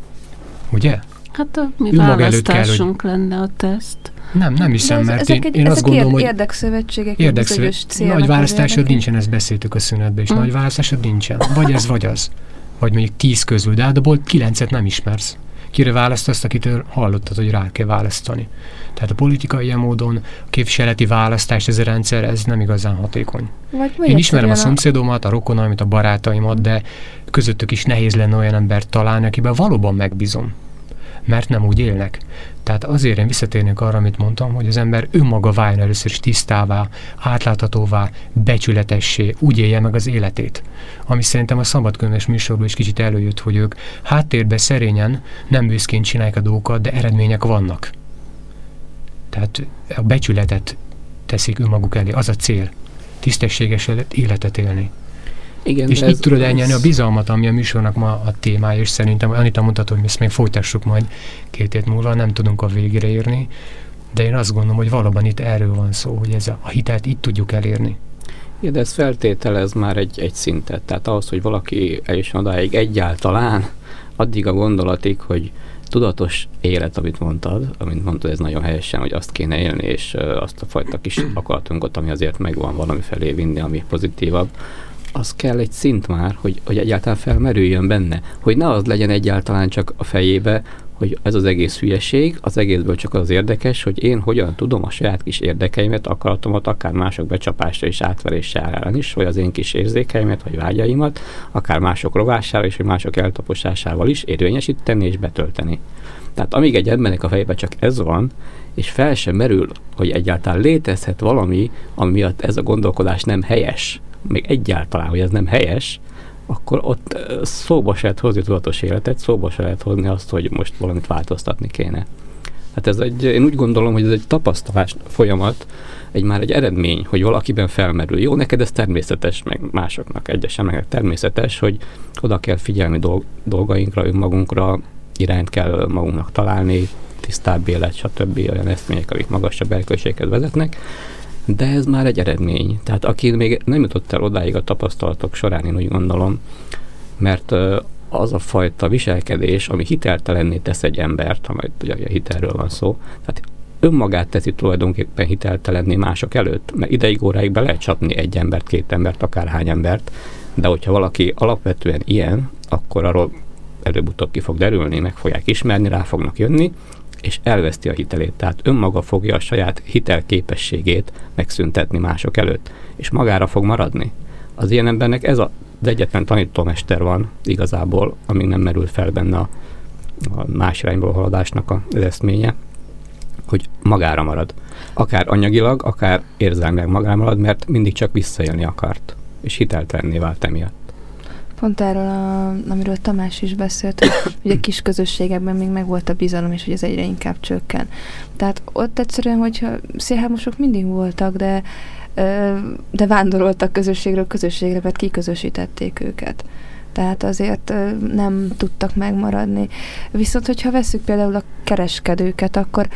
Ugye? Hát a mi választásunk kell, hogy... lenne a teszt. Nem, nem hiszem, mert ezek, én, én azt gondolom, hogy... Érdekszövetségek, érdekszövetségek nagy választásod nincsen, ezt beszéltük a szünetben, és mm. nagy választásod nincsen. Vagy ez, vagy az. Vagy mondjuk tíz közül, de hát abból kilencet nem ismersz. Kire választasz, akitől hallottad, hogy rá kell választani. Tehát a politikai ilyen módon, a képviseleti választás, ez a rendszer, ez nem igazán hatékony. Vagy Én ismerem a szomszédomat, a rokonaimat, a barátaimat, de közöttük is nehéz lenne olyan embert találni, akiben valóban megbízom mert nem úgy élnek. Tehát azért én visszatérnék arra, amit mondtam, hogy az ember önmaga váljon először is tisztává, átláthatóvá, becsületessé, úgy élje meg az életét. Ami szerintem a szabadkönyves műsorban is kicsit előjött, hogy ők háttérbe szerényen, nem büszkén csinálják a dolgokat, de eredmények vannak. Tehát a becsületet teszik önmaguk elé, az a cél. Tisztességes életet élni. Igen, és így tudod elnyerni a bizalmat, ami a műsornak ma a témája, és szerintem Anita mondta, hogy ezt még folytassuk majd két hét múlva, nem tudunk a végére érni, de én azt gondolom, hogy valóban itt erről van szó, hogy ez a, a hitelt itt tudjuk elérni. Ja, de ez feltételez már egy, egy szintet. Tehát ahhoz, hogy valaki el is odáig egyáltalán, addig a gondolatig, hogy tudatos élet, amit mondtad, amit mondtad, ez nagyon helyesen, hogy azt kéne élni, és azt a fajta kis akaratunkat, ami azért megvan valami felé vinni, ami pozitívabb, az kell egy szint már, hogy, hogy egyáltalán felmerüljön benne. Hogy ne az legyen egyáltalán csak a fejébe, hogy ez az egész hülyeség, az egészből csak az érdekes, hogy én hogyan tudom a saját kis érdekeimet, akaratomat, akár mások becsapásra és átveréssel ellen is, vagy az én kis érzékeimet, vagy vágyaimat, akár mások rovására és vagy mások eltaposásával is érvényesíteni és betölteni. Tehát amíg egy embernek a fejében csak ez van, és fel sem merül, hogy egyáltalán létezhet valami, ami miatt ez a gondolkodás nem helyes, még egyáltalán, hogy ez nem helyes, akkor ott szóba se lehet hozni tudatos életet, szóba se lehet hozni azt, hogy most valamit változtatni kéne. Hát ez egy, én úgy gondolom, hogy ez egy tapasztalás folyamat, egy már egy eredmény, hogy valakiben felmerül. Jó, neked ez természetes, meg másoknak egyesen meg természetes, hogy oda kell figyelni dolg, dolgainkra, önmagunkra, irányt kell magunknak találni, tisztább élet, stb. olyan eszmények, amik magasabb erkölcséghez vezetnek de ez már egy eredmény. Tehát aki még nem jutott el odáig a tapasztalatok során, én úgy gondolom, mert az a fajta viselkedés, ami hiteltelenné tesz egy embert, ha majd ugye a hitelről van szó, tehát önmagát teszi tulajdonképpen hiteltelenné mások előtt, mert ideig óráig be lehet csapni egy embert, két embert, akárhány embert, de hogyha valaki alapvetően ilyen, akkor arról előbb-utóbb ki fog derülni, meg fogják ismerni, rá fognak jönni, és elveszti a hitelét. Tehát önmaga fogja a saját hitelképességét megszüntetni mások előtt, és magára fog maradni. Az ilyen embernek ez a, az egyetlen tanítómester van igazából, amíg nem merül fel benne a, a más irányból haladásnak az eszménye, hogy magára marad. Akár anyagilag, akár érzelmileg magára marad, mert mindig csak visszaélni akart, és hiteltelenné vált emiatt. Pont erről, a, amiről Tamás is beszélt, hogy ugye kis közösségekben még meg volt a bizalom, és hogy ez egyre inkább csökken. Tehát ott egyszerűen, hogyha szélhámosok mindig voltak, de de vándoroltak közösségről közösségre, mert kiközösítették őket tehát azért nem tudtak megmaradni. Viszont, hogyha veszük például a kereskedőket, akkor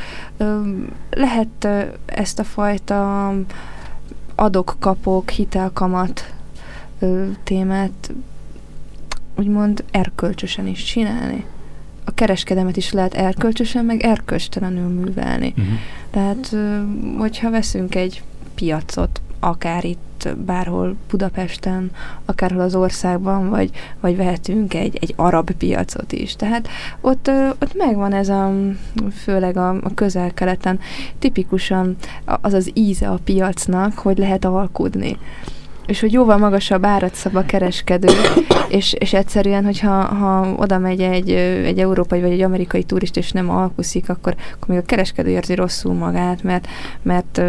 lehet ezt a fajta adok-kapok, hitelkamat témát úgymond erkölcsösen is csinálni. A kereskedemet is lehet erkölcsösen, meg erkölcstelenül művelni. Uh-huh. Tehát, hogyha veszünk egy piacot, akár itt bárhol Budapesten, akárhol az országban, vagy, vagy vehetünk egy, egy arab piacot is. Tehát ott, ott megvan ez a, főleg a, a közel-keleten tipikusan az az íze a piacnak, hogy lehet alkudni és hogy jóval magasabb árat szab a kereskedő, és, és egyszerűen, hogyha ha oda megy egy, egy európai vagy egy amerikai turist, és nem alkuszik, akkor, akkor még a kereskedő érzi rosszul magát, mert, mert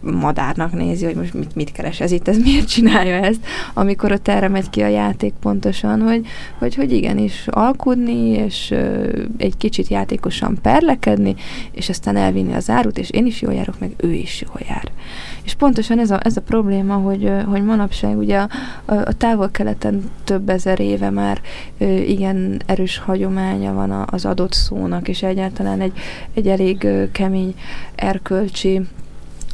madárnak nézi, hogy most mit, mit keres ez itt, ez miért csinálja ezt, amikor ott erre megy ki a játék pontosan, hogy, hogy, hogy igenis alkudni, és egy kicsit játékosan perlekedni, és aztán elvinni az árut, és én is jól járok, meg ő is jól jár. És pontosan ez a, ez a probléma, hogy, hogy manapság ugye a, a távol-keleten több ezer éve már igen erős hagyománya van az adott szónak, és egyáltalán egy, egy elég kemény erkölcsi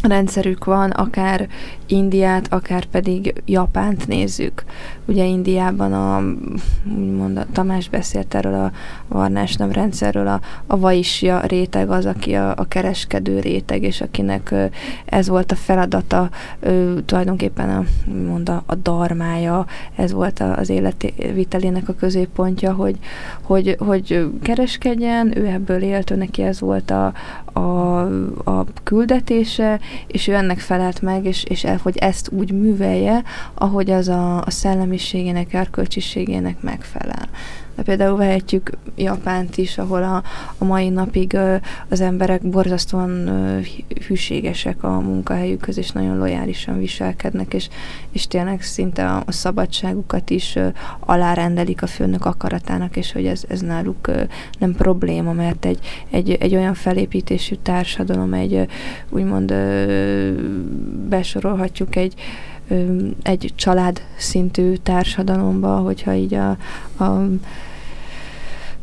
rendszerük van, akár Indiát, akár pedig Japánt nézzük. Ugye Indiában a, úgymond a Tamás beszélt erről a varnásnam rendszerről, a, a vaisja réteg az, aki a, a kereskedő réteg, és akinek ez volt a feladata, ő, tulajdonképpen a, mond a, a darmája, ez volt az életvitelének a középpontja, hogy, hogy, hogy kereskedjen, ő ebből élt, ő neki ez volt a, a, a küldetése, és ő ennek felelt meg, és, és el, hogy ezt úgy művelje, ahogy az a, a szellemiségének, erkölcsiségének megfelel. De például vehetjük Japánt is, ahol a, a mai napig az emberek borzasztóan hűségesek a munkahelyükhöz, és nagyon lojálisan viselkednek, és, és tényleg szinte a, a szabadságukat is alárendelik a főnök akaratának, és hogy ez, ez náluk nem probléma, mert egy, egy, egy olyan felépítésű társadalom, egy úgymond besorolhatjuk egy egy család szintű társadalomba, hogyha így a, a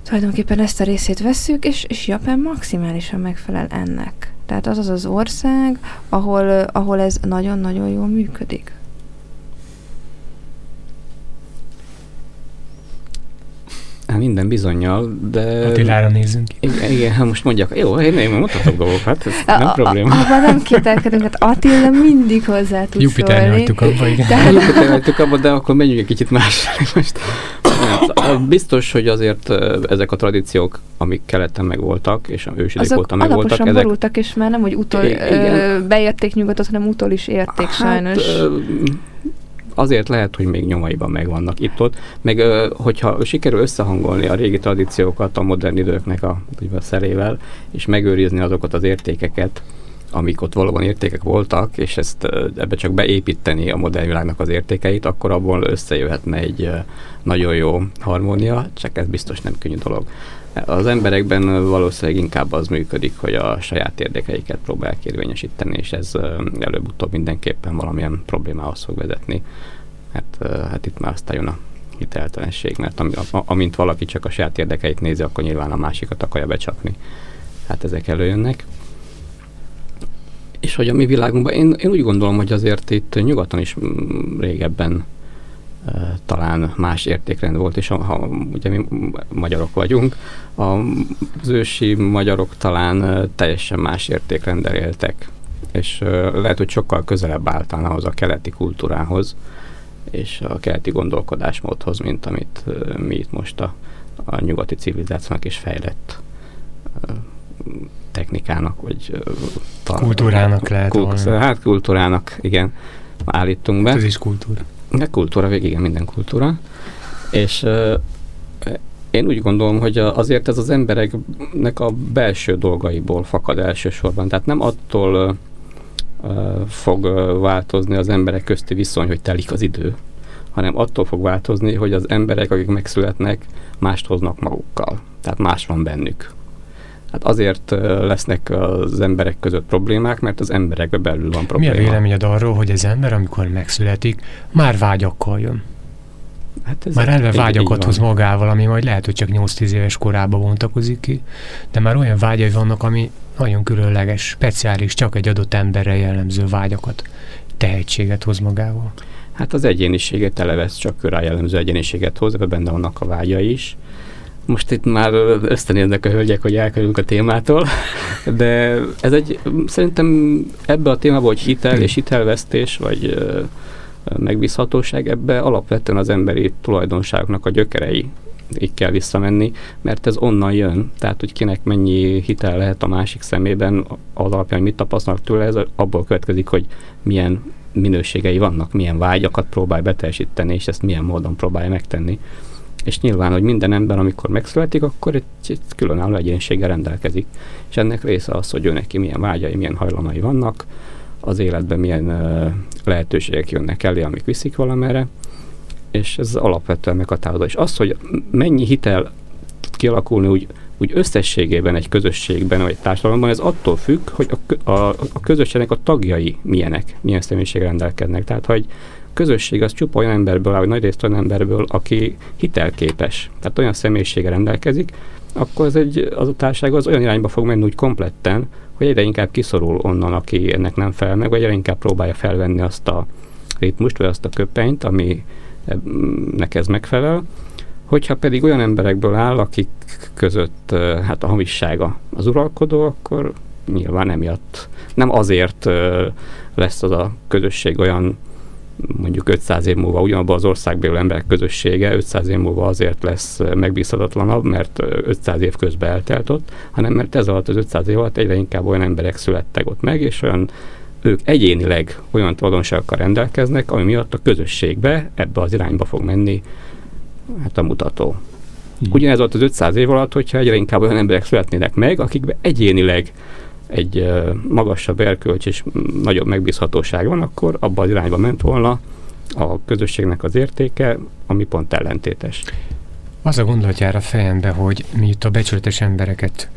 tulajdonképpen ezt a részét vesszük, és, és Japán maximálisan megfelel ennek. Tehát az az az ország, ahol, ahol ez nagyon-nagyon jól működik. Hát minden bizonyal, de... Attilára nézzünk. Igen, igen hát most mondjak, jó, én, én mutatok dolgokat, ez a, nem probléma. Abban nem kételkedünk, hát Attila mindig hozzá tud Jupiter szólni. hagytuk abba, igen. De... Jupiter hagytuk abba, de akkor menjünk egy kicsit más. Most, biztos, hogy azért ezek a tradíciók, amik keleten megvoltak, és ősidők óta megvoltak. Azok alaposan és már nem, hogy utol ö, beérték nyugatot, hanem utol is érték hát, sajnos. Ö, azért lehet, hogy még nyomaiban megvannak itt-ott, meg hogyha sikerül összehangolni a régi tradíciókat a modern időknek a, a szerével, és megőrizni azokat az értékeket, amik ott valóban értékek voltak, és ezt ebbe csak beépíteni a modern világnak az értékeit, akkor abból összejöhetne egy nagyon jó harmónia, csak ez biztos nem könnyű dolog. Az emberekben valószínűleg inkább az működik, hogy a saját érdekeiket próbálják érvényesíteni, és ez előbb-utóbb mindenképpen valamilyen problémához fog vezetni. Hát, hát itt már aztán jön a hiteltelenség, mert am, amint valaki csak a saját érdekeit nézi, akkor nyilván a másikat akarja becsapni. Hát ezek előjönnek. És hogy a mi világunkban, én, én úgy gondolom, hogy azért itt nyugaton is mm, régebben talán más értékrend volt, és ha, ha ugye mi magyarok vagyunk, az ősi magyarok talán teljesen más értékrenddel éltek, és lehet, hogy sokkal közelebb álltál ahhoz a keleti kultúrához, és a keleti gondolkodásmódhoz, mint amit mi itt most a, a nyugati civilizációnak is fejlett technikának, vagy kultúrának lehet kult, Hát kultúrának, igen, állítunk be. Hát ez is kultúra. De kultúra, végig igen, minden kultúra. És én úgy gondolom, hogy azért ez az embereknek a belső dolgaiból fakad elsősorban. Tehát nem attól fog változni az emberek közti viszony, hogy telik az idő, hanem attól fog változni, hogy az emberek, akik megszületnek, mást hoznak magukkal. Tehát más van bennük. Hát azért lesznek az emberek között problémák, mert az emberekbe belül van Mi probléma. a véleményed arról, hogy az ember, amikor megszületik, már vágyakkal jön? Hát ez Már elve vágyakat hoz magával, ami majd lehet, hogy csak 8-10 éves korában bontakozik ki, de már olyan vágyai vannak, ami nagyon különleges, speciális, csak egy adott emberre jellemző vágyakat, tehetséget hoz magával. Hát az egyéniséget elevesz, csak rá jellemző egyéniséget hoz, ebben benne vannak a vágyai is. Most itt már ösztönéznek a hölgyek, hogy elkerülünk a témától, de ez egy, szerintem ebbe a témába, hogy hitel és hitelvesztés, vagy megbízhatóság, ebbe alapvetően az emberi tulajdonságoknak a gyökerei így kell visszamenni, mert ez onnan jön, tehát hogy kinek mennyi hitel lehet a másik szemében, az alapján, hogy mit tapasztalnak tőle, ez abból következik, hogy milyen minőségei vannak, milyen vágyakat próbál beteljesíteni, és ezt milyen módon próbálja megtenni. És nyilván, hogy minden ember, amikor megszületik, akkor egy, egy különálló egyéniséggel rendelkezik. És ennek része az, hogy ő neki milyen vágyai, milyen hajlamai vannak, az életben milyen uh, lehetőségek jönnek elé, amik viszik valamerre, és ez alapvetően meghatározó. És az, hogy mennyi hitel tud kialakulni úgy, úgy összességében egy közösségben, vagy egy társadalomban, ez attól függ, hogy a, a, a közösségnek a tagjai milyenek, milyen személyiség rendelkeznek. Tehát, hogy közösség az csupa olyan emberből vagy nagy részt olyan emberből, aki hitelképes, tehát olyan személyisége rendelkezik, akkor az, egy, az a társaság az olyan irányba fog menni úgy kompletten, hogy egyre inkább kiszorul onnan, aki ennek nem felel meg, vagy egyre inkább próbálja felvenni azt a ritmust, vagy azt a köpenyt, ami ez megfelel. Hogyha pedig olyan emberekből áll, akik között hát a hamissága az uralkodó, akkor nyilván emiatt nem azért lesz az a közösség olyan mondjuk 500 év múlva ugyanabban az országban élő emberek közössége 500 év múlva azért lesz megbízhatatlanabb, mert 500 év közben eltelt ott, hanem mert ez alatt az 500 év alatt egyre inkább olyan emberek születtek ott meg, és olyan ők egyénileg olyan tulajdonságokkal rendelkeznek, ami miatt a közösségbe ebbe az irányba fog menni hát a mutató. Igen. Ugyanez volt az 500 év alatt, hogyha egyre inkább olyan emberek születnének meg, akikbe egyénileg egy magasabb erkölcs és nagyobb megbízhatóság van, akkor abban az irányba ment volna a közösségnek az értéke, ami pont ellentétes. Az a gondolat jár a fejembe, hogy mi itt a becsületes embereket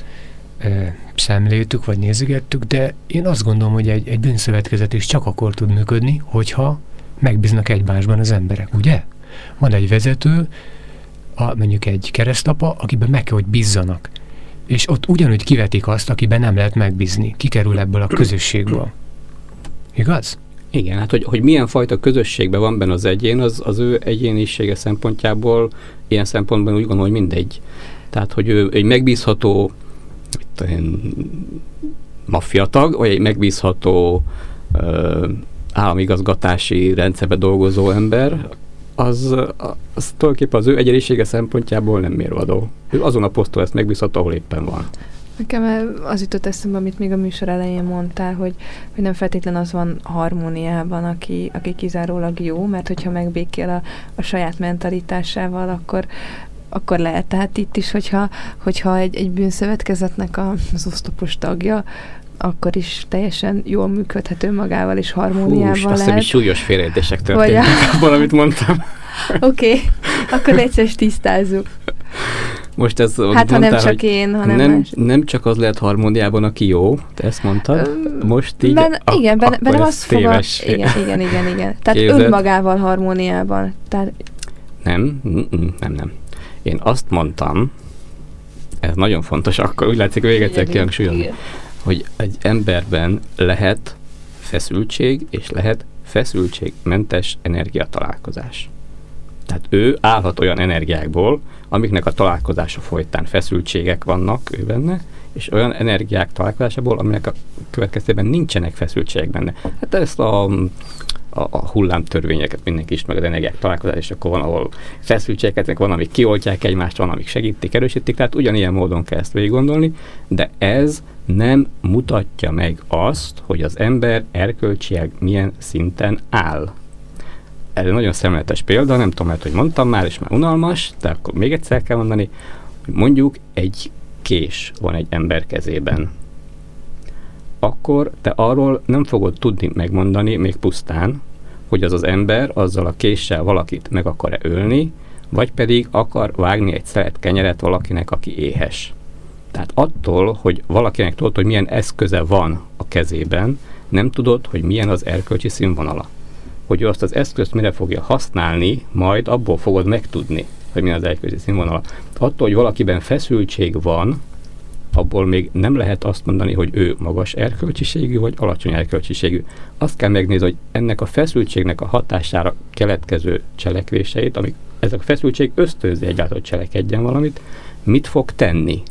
e, szemléltük, vagy nézegettük, de én azt gondolom, hogy egy, egy bűnszövetkezet is csak akkor tud működni, hogyha megbíznak egymásban az emberek, ugye? Van egy vezető, a, mondjuk egy keresztapa, akiben meg kell, hogy bízzanak. És ott ugyanúgy kivetik azt, akiben nem lehet megbízni. Kikerül ebből a közösségből. Igaz? Igen, hát hogy, hogy milyen fajta közösségben van benne az egyén, az, az ő egyénisége szempontjából ilyen szempontból úgy gondolom, hogy mindegy. Tehát, hogy ő egy megbízható maffiatag, vagy egy megbízható ö, államigazgatási rendszerbe dolgozó ember, az, az tulajdonképpen az ő egyénisége szempontjából nem mérvadó. Ő azon a poszton ezt megbízható, ahol éppen van. Nekem az jutott eszembe, amit még a műsor elején mondtál, hogy, hogy nem feltétlen az van harmóniában, aki, aki kizárólag jó, mert hogyha megbékél a, a saját mentalitásával, akkor, akkor lehet. Tehát itt is, hogyha, hogyha egy, egy bűnszövetkezetnek a, az osztopos tagja, akkor is teljesen jól működhető magával, és harmóniával Hús, azt lehet. hiszem, súlyos félreértések történtek abban, amit mondtam. Oké, okay. akkor egyszer is tisztázzuk. Most ez Hát, ha nem csak én, hanem nem, más. nem csak az lehet harmóniában, aki jó, te ezt mondtad. Most így, Ben, ak- igen, ben, bennem azt fogad, igen, igen, igen, igen. Tehát Képzeld. önmagával harmóniában. Tehát Nem, nem, nem. Én azt mondtam, ez nagyon fontos, akkor úgy látszik, hogy még egyszer hogy egy emberben lehet feszültség, és lehet feszültségmentes energiatalálkozás. Tehát ő állhat olyan energiákból, amiknek a találkozása folytán feszültségek vannak ő benne, és olyan energiák találkozásából, aminek a következtében nincsenek feszültségek benne. Hát ezt a, a, a hullámtörvényeket mindenki is meg az energiák találkozás, és akkor van, ahol feszültségeket, van, amik kioltják egymást, van, amik segítik, erősítik, tehát ugyanilyen módon kell ezt végig gondolni, de ez nem mutatja meg azt, hogy az ember erkölcsileg milyen szinten áll. Egy nagyon szemletes példa, nem tudom, mert hogy mondtam már, és már unalmas, de akkor még egyszer kell mondani, hogy mondjuk egy kés van egy ember kezében. Akkor te arról nem fogod tudni megmondani, még pusztán, hogy az az ember azzal a késsel valakit meg akar-e ölni, vagy pedig akar vágni egy szelet kenyeret valakinek, aki éhes. Tehát attól, hogy valakinek tudod, hogy milyen eszköze van a kezében, nem tudod, hogy milyen az erkölcsi színvonala. Hogy ő azt az eszközt mire fogja használni, majd abból fogod megtudni, hogy milyen az erkölcsi színvonala. Attól, hogy valakiben feszültség van, abból még nem lehet azt mondani, hogy ő magas erkölcsiségű vagy alacsony erkölcsiségű. Azt kell megnézni, hogy ennek a feszültségnek a hatására keletkező cselekvéseit, amik ezek a feszültség ösztönzi egyáltalán, hogy cselekedjen valamit, mit fog tenni?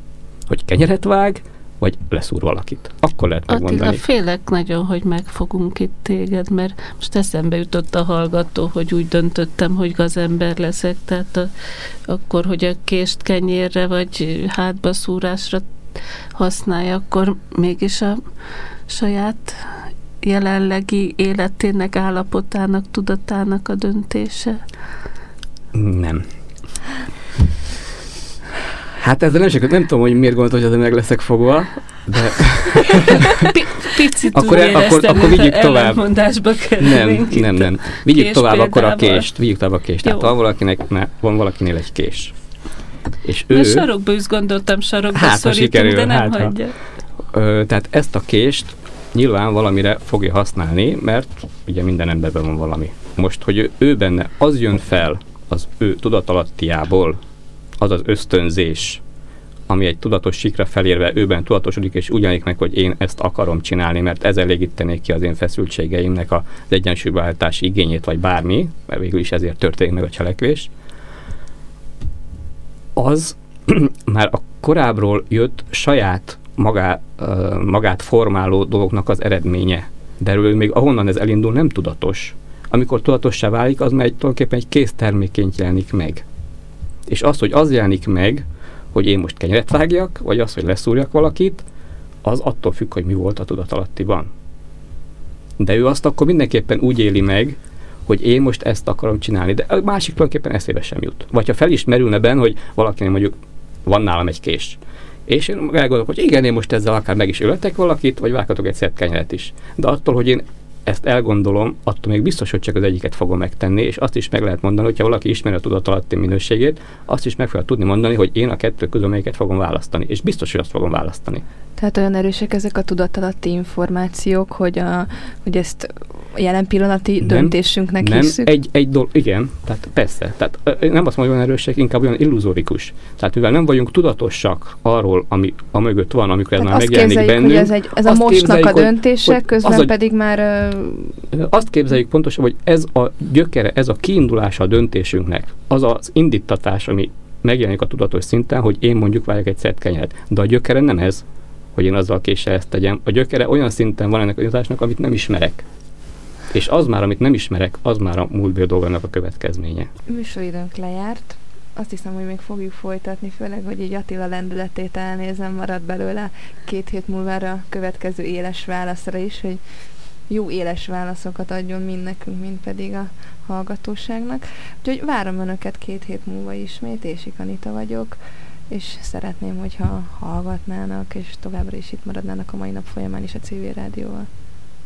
Hogy kenyeret vág, vagy leszúr valakit. Akkor lehet megmondani. Attila, félek nagyon, hogy megfogunk itt téged, mert most eszembe jutott a hallgató, hogy úgy döntöttem, hogy gazember leszek, tehát a, akkor, hogy a kést kenyérre vagy hátba szúrásra használja, akkor mégis a saját jelenlegi életének, állapotának, tudatának a döntése? Nem. Hát ezzel nem, nem tudom, hogy miért gondolt, hogy ezzel meg leszek fogva, de... Picit akkor, úgy akkor, akkor vigyük tovább. Nem, nem, nem. Vigyük tovább akkor a kést. Vigyük tovább a kést. Tehát van valakinek, van valakinél egy kés. És ő... Na, sarokba is gondoltam, sarokba hát, szorítunk, sikerül, de nem hát, hagyja. Ö, tehát ezt a kést nyilván valamire fogja használni, mert ugye minden emberben van valami. Most, hogy ő, ő benne az jön fel az ő tudatalattiából, az az ösztönzés, ami egy tudatos sikra felérve őben tudatosodik, és ugyanik meg, hogy én ezt akarom csinálni, mert ez elégítenék ki az én feszültségeimnek az egyensúlybeállítási igényét, vagy bármi, mert végül is ezért történik meg a cselekvés, az már a korábbról jött saját magá, magát formáló dolognak az eredménye. De erről még ahonnan ez elindul nem tudatos. Amikor tudatossá válik, az már egy, tulajdonképpen egy kész terméként jelenik meg. És az, hogy az jelenik meg, hogy én most kenyeret vágjak, vagy az, hogy leszúrjak valakit, az attól függ, hogy mi volt a tudatalattiban. De ő azt akkor mindenképpen úgy éli meg, hogy én most ezt akarom csinálni, de a másik tulajdonképpen eszébe sem jut. Vagy ha fel is merülne benne, hogy valakinek mondjuk van nálam egy kés, és én elgondolok, hogy igen, én most ezzel akár meg is öletek valakit, vagy vághatok egy szett kenyeret is. De attól, hogy én ezt elgondolom, attól még biztos, hogy csak az egyiket fogom megtenni, és azt is meg lehet mondani, hogyha valaki ismeri a tudatalatti minőségét, azt is meg fogja tudni mondani, hogy én a kettő közül melyiket fogom választani, és biztos, hogy azt fogom választani. Tehát olyan erősek ezek a tudatalatti információk, hogy, a, hogy ezt jelen pillanati nem, döntésünknek nem, hiszük? egy, egy dolog, igen, tehát persze. Tehát nem azt mondom, hogy olyan erősek, inkább olyan illuzórikus. Tehát mivel nem vagyunk tudatosak arról, ami a mögött van, amikor ez már megjelenik bennünk. hogy ez, egy, ez a mostnak a döntése, hogy, közben az a, pedig már... Azt képzeljük pontosan, hogy ez a gyökere, ez a kiindulása a döntésünknek, az az indítatás, ami megjelenik a tudatos szinten, hogy én mondjuk váljak egy szert kenyeret. De a gyökere nem ez, hogy én azzal késsel ezt tegyem. A gyökere olyan szinten van ennek a indításnak, amit nem ismerek. És az már, amit nem ismerek, az már a múltbél dolgának a következménye. Műsoridőnk lejárt. Azt hiszem, hogy még fogjuk folytatni, főleg, hogy egy Attila lendületét elnézem, marad belőle két hét múlva a következő éles válaszra is, hogy jó éles válaszokat adjon mind nekünk, mind pedig a hallgatóságnak. Úgyhogy várom Önöket két hét múlva ismét, és Anita vagyok, és szeretném, hogyha hallgatnának, és továbbra is itt maradnának a mai nap folyamán is a civil rádióval.